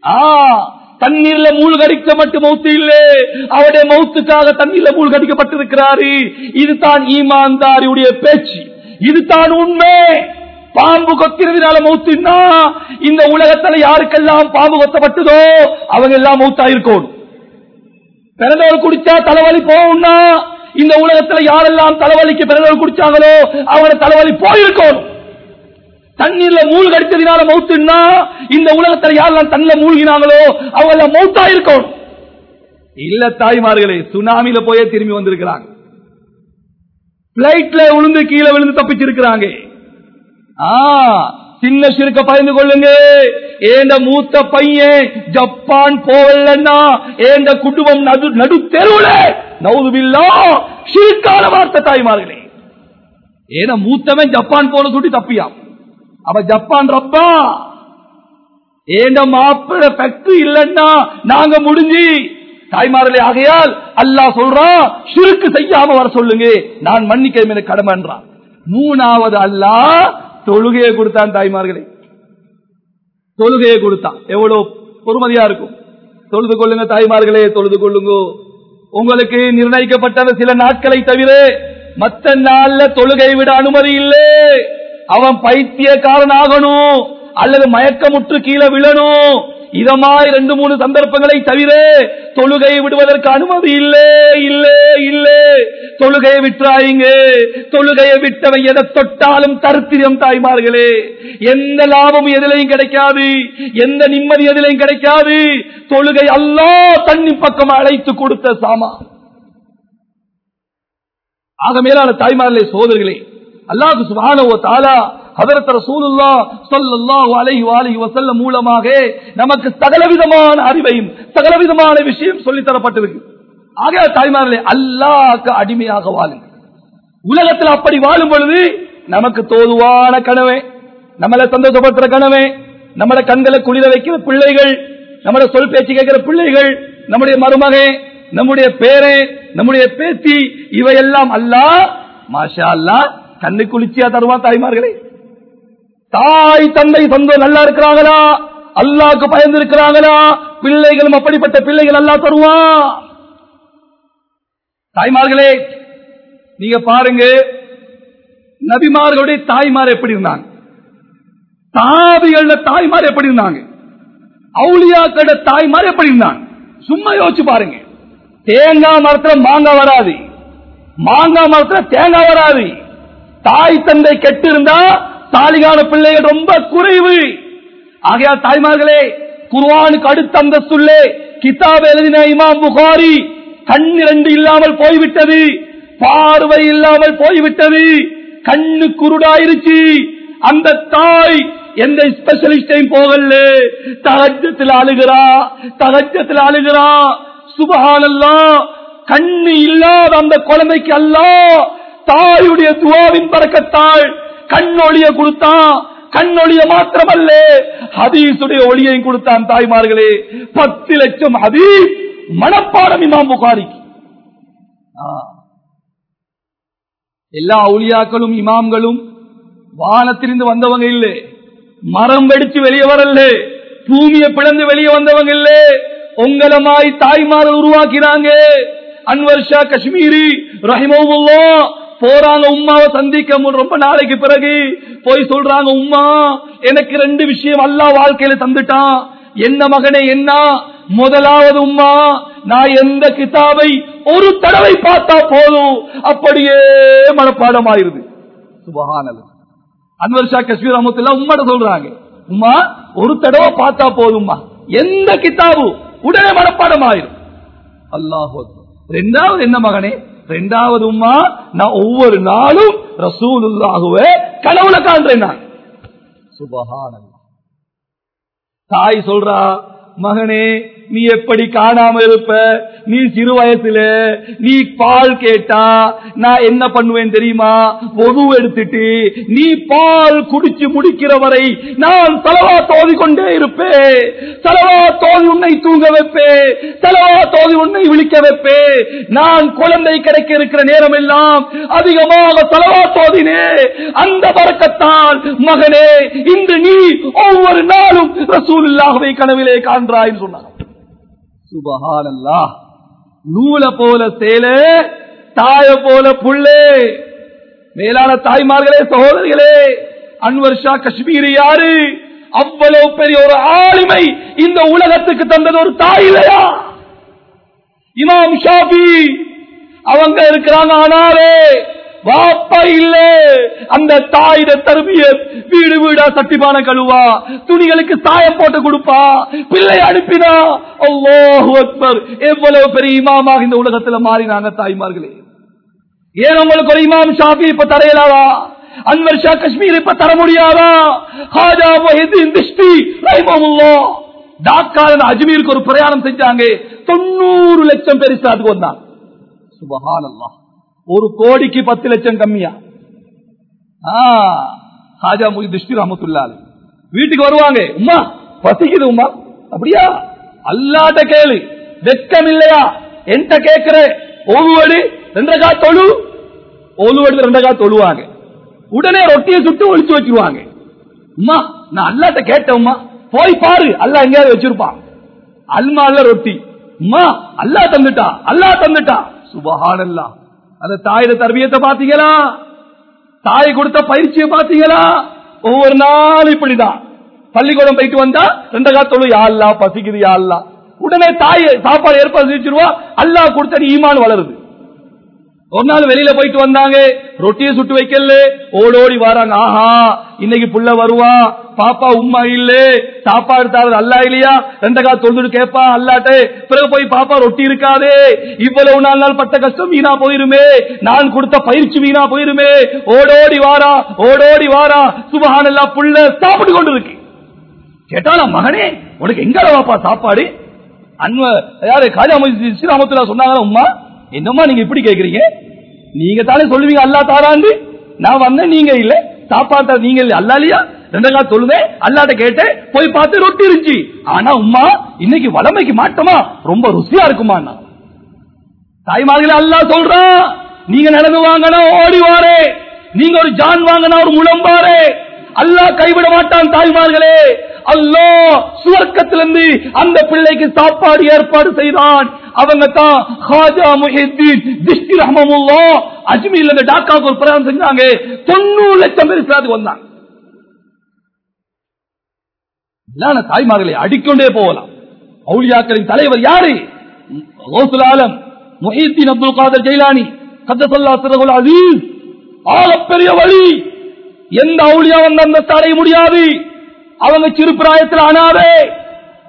ஆ தண்ணீர்ல மூழ்கடிக்க மட்டும் மௌத்து இல்லை. அவருடைய மௌத்துக்காக தண்ணீர்ல மூழ்கடிக்கப்பட்டிருக்கிறாரு இதுதான் ஈமான்தாரியுடைய பேச்சு. இதுதான் உண்மை. பாம்பு கொத்தினதுனால மௌத்துன்னா இந்த உலகத்துல யாருக்கெல்லாம் பாம்பு கொத்தப்பட்டதோ அவங்க எல்லாம் மௌத்தாயிருக்கோம். பிறந்தவர் குடிச்சா தலைவலி போகும்னா இந்த உலகத்துல யாரெல்லாம் தலைவலிக்கு பிறகு குடிச்சாங்களோ அவங்க தலைவலி போயிருக்கோம். தண்ணீர்ல மூழ்க அடித்ததினால மௌத்துன்னா இந்த உலகத்தில் யாரெல்லாம் தண்ணில மூழ்கினாங்களோ அவங்க எல்லாம் மௌத்தா இருக்கும் இல்ல தாய்மார்களே சுனாமியில போயே திரும்பி வந்திருக்கிறாங்க. பிளைட்ல விழுந்து கீழே விழுந்து தப்பிச்சிருக்கிறாங்க. ஆ சின்ன சிறுக்க பயந்து கொள்ளுங்க. ஏண்ட மூத்த பையன் ஜப்பான் போகலன்னா ஏண்ட குடும்பம் நடு நடு தெருவுல. நவுதுபில்லா சிறுக்கால வார்த்தை தாய்மார்களே. ஏன்னா மூத்தவன் ஜப்பான் போன சுட்டி தப்பியாம். அவ ஜப்பான் ரப்பா. ஏண்ட மாப்பிள ஃபேக்டரி இல்லன்னா நாங்க முடிஞ்சு. தாய்மார்களே ஆகையால் அல்லாஹ் சொல்றான் சுருக்கு செய்யாம வர சொல்லுங்க. நான் மன்னிக்க எனக்கு கடமைன்றான் மூணாவது அல்லாஹ் தொழுகையை கொடுத்தான் தாய்மார்களே. தொழுகையை கொடுத்தான். எவ்வளவு பொறுமதியா இருக்கும். தொழுது கொள்ளுங்க தாய்மார்களே தொழுது கொள்ளுங்க. உங்களுக்கு நிர்ணயிக்கப்பட்ட சில நாட்களை தவிர மத்த நாள்ல தொழுகை விட அனுமதி இல்லை. அவன் பைத்தியக்காரன் ஆகணும் அல்லது மயக்கமுற்று கீழே விழணும். இதமாய் ரெண்டு மூணு சந்தர்ப்பங்களை தவிர தொழுகையை விடுவதற்கு அனுமதி இல்லை இல்லே இல்லே. தொழுகையை விட்டுறாயிங்க தொழுகையை விட்டவை எதை தொட்டாலும் தருத்திரம் தாய்மார்களே. எந்த லாபம் எதிலையும் கிடைக்காது. எந்த நிம்மதி எதிலையும் கிடைக்காது. தொழுகை அல்லா தண்ணி பக்கம் அழைத்து கொடுத்த சாமா ஆக மேலான தாய்மார்களே சோதர்களே அல்லாஹு சுபானவோ தாலா ஹதரத் ரசூலுல்லா ஸல்லல்லாஹு அலைஹி வஆலிஹி மூலமாக நமக்கு சகலவிதமான அறிவையும் சகலவிதமான விஷயம் சொல்லி தரப்பட்டிருக்கு. ஆக தாய்மார்களே அல்லாஹ்க்கு அடிமையாக வாழுங்க உலகத்தில் அப்படி வாழும் பொழுது நமக்கு தோதுவான கனவே நம்மளை சந்தோஷப்படுத்துற கனவே நம்மள கண்களை குளிர வைக்கிற பிள்ளைகள் நம்மள சொல் பேச்சு கேட்கிற பிள்ளைகள் நம்முடைய மருமகே நம்முடைய பேரே நம்முடைய பேத்தி இவையெல்லாம் அல்லா மாஷா அல்லா கண்ணு குளிர்ச்சியா தருவா தாய்மார்களே. தாய் தந்தை சொந்தம் நல்லா இருக்கிறாங்களா அல்லாக்கு பயந்து இருக்கிறாங்களா பிள்ளைகளும் அப்படிப்பட்ட பிள்ளைகள் அல்லா தருவான் தாய்மார்களே நீங்க பாருங்க நபிமார்களுடைய தாய்மார் எப்படி இருந்தாங்க? தாவிகள தாய்மார் எப்படி இருந்தாங்க? அவுளியாக்கட தாய்மார் எப்படி இருந்தாங்க? சும்மா யோசிச்சு பாருங்க. தேங்காய் மரத்துல மாங்காய் வராது. மாங்காய் மரத்துல தேங்காய் வராது. தாய் தந்தை கெட்டு இருந்தா தாலிகான பிள்ளைகள் ரொம்ப குறைவு. ஆகையால் தாய்மார்களே குர்வானுக்கு அடுத்த அந்தஸ்துள்ளே கிதாப் எழுதின இமாம் புகாரி கண் இல்லாமல் போய்விட்டது பார்வை இல்லாமல் போய்விட்டது கண்ணு குருடாயிருச்சு. அந்த தாய் எந்த ஸ்பெஷலிஸ்டையும் போகல தகஜத்தில் அழுகிறா தகஜத்தில் அழுகிறா சுபஹானல்லா கண்ணு இல்லாத அந்த குழந்தைக்கு அல்ல தாயுடைய துவாவின் பறக்கத்தாள் கண்ணொழிய கொடுத்தான். கண்ணொழிய மாத்திரமல்ல ஹதீசுடைய ஒளியையும் கொடுத்தான் தாய்மார்களே. பத்து லட்சம் ஹதீஸ் மனப்பாடம் இமாம் புகாரிக்கு. எல்லா ஒளியாக்களும் இமாம்களும் வானத்திலிருந்து வந்தவங்க இல்லை. மரம் வெடிச்சு வெளியே வரல பூமியை பிளந்து வெளியே வந்தவங்க இல்ல. உங்களமாய் தாய்மார்கள் உருவாக்கினாங்க அன்வர்ஷா காஷ்மீரி ரஹிமவுல்லா போறாங்க உமாவை சந்திக்க ரொம்ப நாளைக்கு பிறகு போய் சொல்றாங்க உம்மா எனக்கு ரெண்டு விஷயம் அல்லா வாழ்க்கையில தந்துட்டான். என்ன மகனே என்ன? முதலாவது உம்மா நான் எந்த கிதாபை ஒரு தடவை பார்த்தா போதும். அப்படியே மனப்பாடம் ஆயிருது சுபஹானல்லாஹ் அன்வர் ஷா கஷ்மீர் அமத்துல உம்மாட்ட சொல்றாங்க உம்மா ஒரு தடவை பார்த்தா போதும்மா. எந்த கிதாபு? உடனே மனப்பாடம் ஆயிரும். அல்லாஹ் ரெண்டாவது என்ன மகனே? ரெண்டாவது உம்மா நான் ஒவ்வொரு நாளும் ரசூலுல்லாஹுவே கனவுல காண்றேன் நான் சுபஹானல்லாஹ். தாய் சொல்றா மகனே நீ எப்படி காணாம இருப்ப? நீ சிறு வயசுல நீ பால் கேட்டா நான் என்ன பண்ணுவேன் தெரியுமா? பொது எடுத்துட்டு நீ பால் குடிச்சு முடிக்கிற வரை நான் தலவா தோதி கொண்டே இருப்பேன் தலவா தோதி உன்னை தூங்க வைப்பேன் தலவா தோதி உன்னை விழிக்க வைப்பேன் நான் குழந்தை கிடைக்க இருக்கிற நேரம் எல்லாம் அதிகமாக செலவா தோதினே. அந்த பறக்கத்தால் மகனே இன்று நீ ஒவ்வொரு நாளும் ரசூலுல்லாஹ்வை கனவிலே காண்றாய் சொன்னார். சுபகானல்லா நூல போல சேல தாய போல புள்ளே. மேலான தாய்மார்களே சகோதரிகளே அன்வர் ஷா யாரு? அவ்வளவு பெரிய ஒரு ஆளுமை இந்த உலகத்துக்கு தந்தது ஒரு தாய் இல்லையா? இமாம் ஷாபி அவங்க இருக்கிறாங்க ஆனாலே வாப்பா இல்ல. அந்த தாயிட தருமிய வீடு வீடா சட்டிபான கழுவா. துணிகளுக்கு சாயம் போட்டு கொடுப்பா. பிள்ளை அனுப்பினா அக்பர். எவ்வளவு பெரிய இமாமாக இந்த உலகத்துல மாறினாங்க தாய்மார்களே. ஏன் உங்களுக்கு ஒரு இமாம் ஷாஃபி இப்ப தரையலாவா? அன்வர் ஷா காஷ்மீர் இப்ப தர முடியாதா? ஹாஜா முஹிதீன் திஷ்டி ரஹிமஹுல்லாஹ் டாக்கால அஜ்மீருக்கு ஒரு பிரயாணம் செஞ்சாங்க. தொண்ணூறு லட்சம் பேர் இஸ்லாத்துக்கு வந்தாங்க. சுபஹானல்லாஹ். ஒரு கோடிக்கு பத்து லட்சம் கம்மியா? ஹாஜா முகி திருஷ்டி வீட்டுக்கு வருவாங்க. உம்மா பசிக்குது உம்மா. அப்படியா? அல்லாத கேளு. வெக்கம் இல்லையா என்கிட்ட கேட்கிற ஒவ்வொரு ரெண்டகா தொழு. ஒவ்வொரு ரெண்டகா தொழுவாங்க. உடனே ரொட்டியை சுட்டு ஒழிச்சு வச்சிருவாங்க. உம்மா நான் அல்லாட்ட கேட்டேன் போய் பாரு. அல்ல எங்கேயாவது வச்சிருப்பான் அல்மால ரொட்டி. உம்மா அல்லாஹ் தந்துட்டா. அல்லாஹ் தந்துட்டா. சுபஹானல்லாஹ். அந்த தாயோட தர்பியத்தை பாத்தீங்களா தாய் கொடுத்த பயிற்சியை பாத்தீங்களா ஒவ்வொரு நாள் இப்படிதான். பள்ளிக்கூடம் போயிட்டு வந்தா ரெண்டகா காத்தோடு யாழ்லா பசிக்குது யாழ்லா உடனே தாய் சாப்பாடு ஏற்பாடு செஞ்சிருவா. அல்லாஹ் கொடுத்த ஈமான் வளருது. ஒரு நாள் வெளியில போயிட்டு வந்தாங்க. ரொட்டியை சுட்டு வைக்கல ஓடோடி வராங்க. ஆஹா இன்னைக்கு புள்ள வருவா. பாப்பா உம்மா இல்ல. சாப்பாடு தாரு அல்லா இல்லையா? ரெண்டகா தொழுது கேப்பா அல்லாட்டே. பிறகு போய் பாப்பா ரொட்டி இருக்காதே. இவ்வளவு நாள் நாள் பட்ட கஷ்டம் வீணா போயிருமே. நான் கொடுத்த பயிற்சி வீணா போயிருமே. ஓடோடி வாரா ஓடோடி வாரா. எல்லாம் புள்ள சாப்பிட்டு கொண்டு இருக்கு கேட்டாலா மகனே உனக்கு எங்க வாப்பா சாப்பாடு? அன்வ யாரு காஜா ஸ்ரீராமத்துல சொன்னாங்க உம்மா? என்னம்மா நீங்க இப்படி கேக்குறீங்க? நீங்க தானே சொல்லுவீங்க அல்லா தாராண்டு நான் வந்தேன் நீங்க இல்ல. சாப்பாடு நீங்க இல்ல. அல்லா இல்லையா? ரெண்டு கால் சொல்லுவேன் அல்லாட்ட கேட்டு போய் பார்த்து ரொட்டி இருந்துச்சு. ஆனா உம்மா இன்னைக்கு வளமைக்கு மாட்டோமா? ரொம்ப ருசியா இருக்குமா தாய்மார்களே அல்லா சொல்றான் நீங்க நடந்து வாங்கினா ஓடிவாரே நீங்க ஒரு ஜான் வாங்கினா ஒரு முழம்பாரே. அல்லாஹ் கைவிட மாட்டான் தாய்மார்களே. அல்லோ சுவர்க்கத்திலிருந்து அந்த பிள்ளைக்கு சாப்பாடு ஏற்பாடு செய்தான். அவங்க தான் ஹாஜா முஹித்தீன் திஷ்டி ரஹமமுல்லா அஜ்மீர்ல இருந்து டாக்காவுக்கு ஒரு பிரயாணம் செஞ்சாங்க. தொண்ணூறு லட்சம் பேர் இஸ்லாத்துக்கு வந்தாங்க. தாய்மார்களை அடிக்கொண்டே போகலாம். அவுளியாக்களின் தலைவர் யாரு? ஆலம் முஹீத்தீன் அப்துல் காதர் ஜெயிலானி கத்தசல்லா சிறகுல் அசீஸ் ஆகப்பெரிய வழி. எந்த அவுளியா வந்த அந்த தடை முடியாது. அவங்க சிறு பிராயத்தில் அனாதே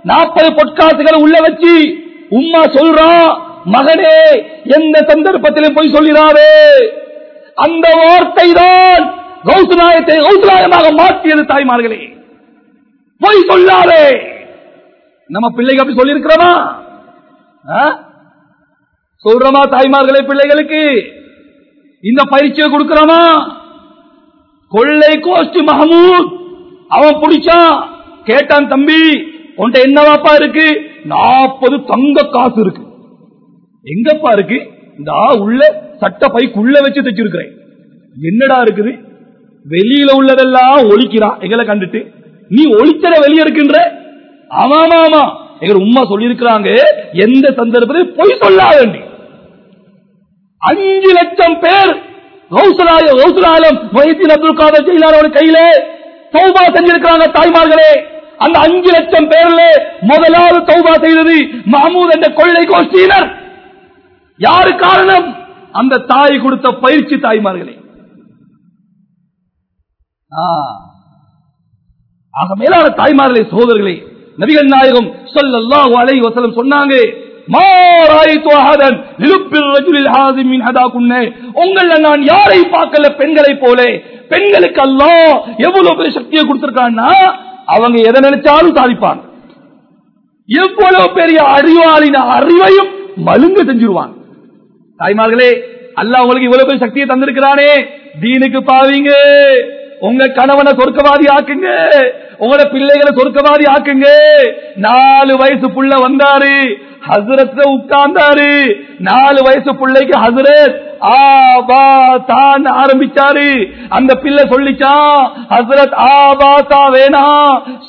நாற்பது பொற்காசுகளை உள்ள வச்சு உம்மா சொல்றா மகனே எந்த சந்தர்ப்பத்திலும் போய் சொல்லிடாதே அந்த வார்த்தை தான் கௌசுநாயத்தை கௌசுநாயமாக மாற்றியது தாய்மார்களே. பொய் சொல்லாதே. நம்ம பிள்ளைக்கு அப்படி சொல்லியிருக்கிறோமா? சொல்றோமா தாய்மார்களே பிள்ளைகளுக்கு? இந்த பயிற்சியை கொடுக்கிறோமா? கொள்ளை கோஷ்டி மஹமூத் அவன் பிடிச்சான் கேட்டான் தம்பி உன்ட்ட என்னவாப்பா இருக்கு? நாற்பது தங்க காசு இருக்கு. எங்கப்பா இருக்கு? இந்த உள்ள சட்ட பைக்குள்ள வச்சு தைச்சிருக்கிறேன். என்னடா இருக்குது? வெளியில உள்ளதெல்லாம் ஒழிக்கிறான் எங்களை கண்டுட்டு நீ ஒழிச்சத வெளியே இருக்கின்ற ஆமாமா ஆமா எங்க உமா சொல்லியிருக்கிறாங்க. எந்த சந்தர்ப்பத்தில் பொய் சொல்லாவேண்டி அஞ்சு லட்சம் பேர் கௌசலாய கௌசலாலம் வைத்தின் அப்துல் காதர் செய்யலாரோட கையில தௌபா செஞ்சிருக்கிறாங்க தாய்மார்களே. அந்த அஞ்சு லட்சம் பேர்ல முதலாவது தௌபா செய்தது மஹமூத் என்ற கொள்ளை கோஷ்டியினர் யாரு காரணம்? அந்த தாய் கொடுத்த பயிற்சி தாய்மார்களே. ஆக மேலான தாய்மார்களே சோதர்களே நபிகள் நாயகம் சொல்லல்லாஹு அலைஹி வஸல்லம் சொன்னாங்க உங்கள நான் யாரை பார்க்கல பெண்களை போல. பெண்களுக்கு அல்ல எவ்வளவு பெரிய சக்தியை கொடுத்திருக்கான்னா அவங்க எதை நினைச்சாலும் சாதிப்பாங்க. எவ்வளவு பெரிய அறிவாளின அறிவையும் மலுங்க செஞ்சிருவாங்க. தாய்மார்களே அல்ல உங்களுக்கு இவ்வளவு பெரிய சக்தியை தந்திருக்கிறானே. தீனுக்கு பாவீங்க. உங்க கணவனை சொர்க்கவாதி ஆக்குங்க. உங்களோட பிள்ளைகளை சொர்க்கவாதி ஆக்குங்க. நாலு வயசு புள்ள வந்தாரு ஹசரத் உட்கார்ந்தாரு. நாலு வயசு பிள்ளைக்கு ஹசரத் ஆபாத்தான் ஆரம்பிச்சாரு. அந்த பிள்ளை சொல்லிச்சா ஹசரத் ஆபாத்தா வேணா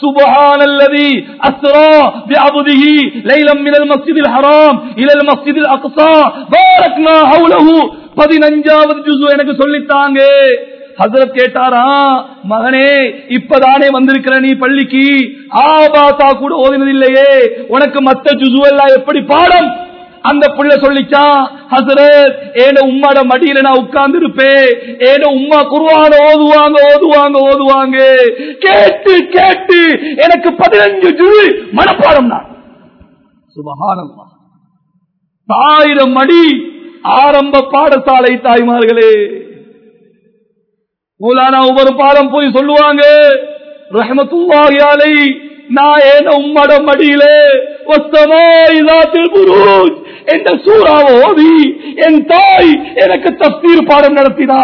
சுபஹானல்லதி அஸ்ரா பிஅபதிஹி லைலம் மினல் மஸ்ஜிதில் ஹராம் இலல் மஸ்ஜிதில் அக்ஸா பாரக்னா ஹவுலஹு 15வது ஜுஸு எனக்கு சொல்லித்தாங்க. ஹசரத் கேட்டாரா மகனே இப்பதானே வந்திருக்கிற நீ பள்ளிக்கு? ஆபாசா கூட ஓதினது இல்லையே உனக்கு மத்த ஜுசு எல்லாம் எப்படி பாடம்? அந்த புள்ள சொல்லிச்சா ஹசரத் ஏன உம்மாட மடியில நான் உட்கார்ந்து இருப்பேன் ஏன உம்மா குருவான ஓதுவாங்க ஓதுவாங்க ஓதுவாங்க. கேட்டு கேட்டு எனக்கு பதினஞ்சு ஜூலி மனப்பாடம் நான் ஆயிரம் மடி ஆரம்ப பாடசாலை தாய்மார்களே. மூலானா ஒவ்வொரு பாடம் போய் சொல்லுவாங்க ரஹமத்துல்லாஹி அலை நான் உம்மட மடியிலே என்ற சூறாவை ஓதி என் தாய் எனக்கு தஸ்தீர் பாடம் நடத்தினா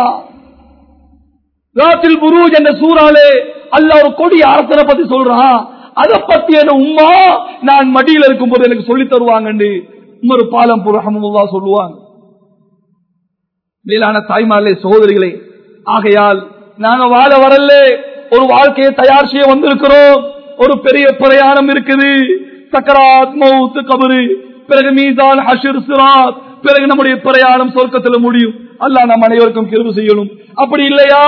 ராத்தில் புரூஜ் என்ற சூறாலே அல்ல ஒரு கொடி அரசனை பத்தி சொல்றான் அதை பத்தி என்ன உமா நான் மடியில் இருக்கும் போது எனக்கு சொல்லி தருவாங்க உமரு பாலம் புரஹமுல்லா சொல்லுவாங்க மேலான தாய்மார்களே சகோதரிகளே ஆகையால் நாங்க வாழ வரல ஒரு வாழ்க்கையை தயார் செய்ய வந்திருக்கிறோம் ஒரு பெரிய பிரயாணம் இருக்குது. சக்கராத் மவுத் கபரு. பிறகு மீசான் ஹஷிர் சிராத். பிறகு நம்முடைய பிரயாணம் சொர்க்கத்தில் முடியும். அல்லாஹ் நம் அனைவருக்கும் கிருபு செய்யணும். அப்படி இல்லையா?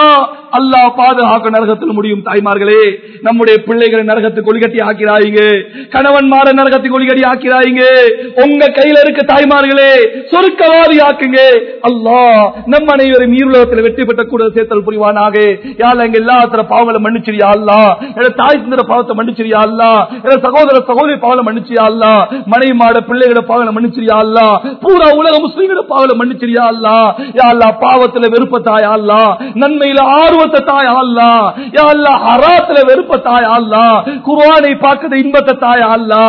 அல்லாஹ் பாதுகாக்க நரகத்தில் முடியும் தாய்மார்களே. நம்முடைய பிள்ளைகளை நரகத்துக்கு ஒளிகட்டி ஆக்கிறாயிங்க. கணவன்மார நரகத்துக்கு ஒளிகட்டி ஆக்கிறாயிங்க. உங்க கையில இருக்க தாய்மார்களே சொருக்கவாதி ஆக்குங்க. அல்லாஹ் நம் அனைவரும் ஈருலகத்தில் வெற்றி பெற்ற கூட சேர்த்தல் புரிவானாக. யாழ எங்க எல்லாத்திர பாவங்களை மன்னிச்சிரியா அல்லா என தாய் சிந்திர பாவத்தை மன்னிச்சிரியா அல்லா என சகோதர சகோதரி பாவலை மன்னிச்சியா அல்லா மனைவி மாட பிள்ளைகளோட பாவலை மன்னிச்சிரியா அல்லா பூரா உலக முஸ்லீம்களோட பாவலை மன்னிச்சிரியா அல்லா யா அல்லா பாவத்துல வெறுப்பத்தாயா அல்லா நன்மையில ஆர்வத்தை தாயா அல்லா யா அல்லா ஹராத்துல வெறுப்பத்தாயா அல்லா குர்வானை பார்க்கறது இன்பத்தை தாயா அல்லா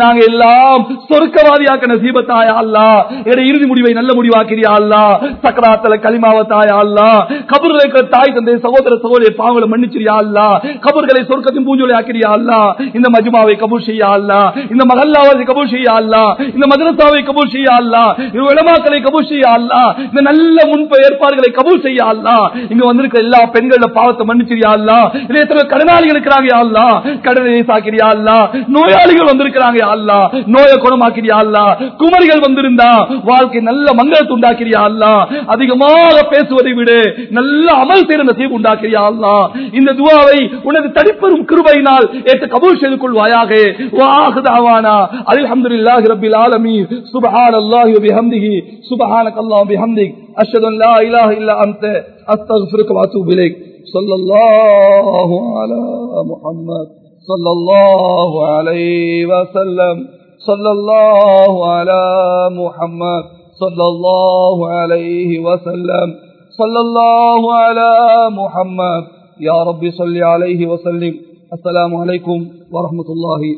நாங்க எல்லாம் சொர்க்கவாதியாக்க நசீபத்தாயா அல்லா எட இறுதி முடிவை நல்ல முடிவாக்கிறியா அல்லா சக்கராத்துல களிமாவ தாயா அல்லா கபர்ல இருக்கிற தாய் தந்தை சகோதர சகோதரி பாவங்களை மன்னிச்சிரியா அல்லா கபர்களை சொர்க்கத்தின் பூஞ்சொலி ஆக்கிறியா அல்லா இந்த மஜ்மாவை கபூர் செய்யா அல்லா இந்த மகல்லாவை கபூர் செய்யா அல்லா இந்த மதரசாவை கபூர் செய்யா அல்லா இந்த உலமாக்களை கபூர் செய்யா அல்லா இந்த நல்ல முன்பு ஏற்பாடுகளை கபூல் செய்ய அல்லா. இங்க வந்திருக்கிற எல்லா பெண்கள பாவத்தை மன்னிச்சிரியா அல்லா. இதுல எத்தனை கடனாளிகள் இருக்கிறாங்க அல்லா. கடனை சாக்கிறியா அல்லா. நோயாளிகள் வந்திருக்கிறாங்க யா அல்லா. நோயை குணமாக்கிறியா அல்லா. குமரிகள் வந்திருந்தா வாழ்க்கை நல்ல மங்களத்தை உண்டாக்கிறியா அல்லா. அதிகமாக பேசுவதை விட. நல்ல அமல் செய்த தீர்வு உண்டாக்கிறியா அல்லா. இந்த துவாவை உனது தனிப்பெரும் கிருபையினால் ஏற்று கபூல் செய்து கொள்வாயாக. வாஹதாவானா அல்ஹம்துலில்லாஹி ரப்பில் ஆலமீன். சுப்ஹானல்லாஹி வ பிஹம்திஹி சுப்ஹானக்கல்லாஹு பிஹம்திக் அஷ்ஹது அன் லா இலாஹ இல்லா அன்த அஸ்தக்ஃபிருக வ அத்தூபு இலைக் ஸல்லல்லாஹு அலா முஹம்மத் ஸல்லல்லாஹு அலைஹி வஸல்லம் ஸல்லல்லாஹு அலா முஹம்மத் ஸல்லல்லாஹு அலைஹி வஸல்லம் ஸல்லல்லாஹு அலா முஹம்மத் யா ரப்பி ஸல்லி அலைஹி வஸல்லிம் அஸ்ஸலாமு அலைக்கும் வரஹ்மத்துல்லாஹி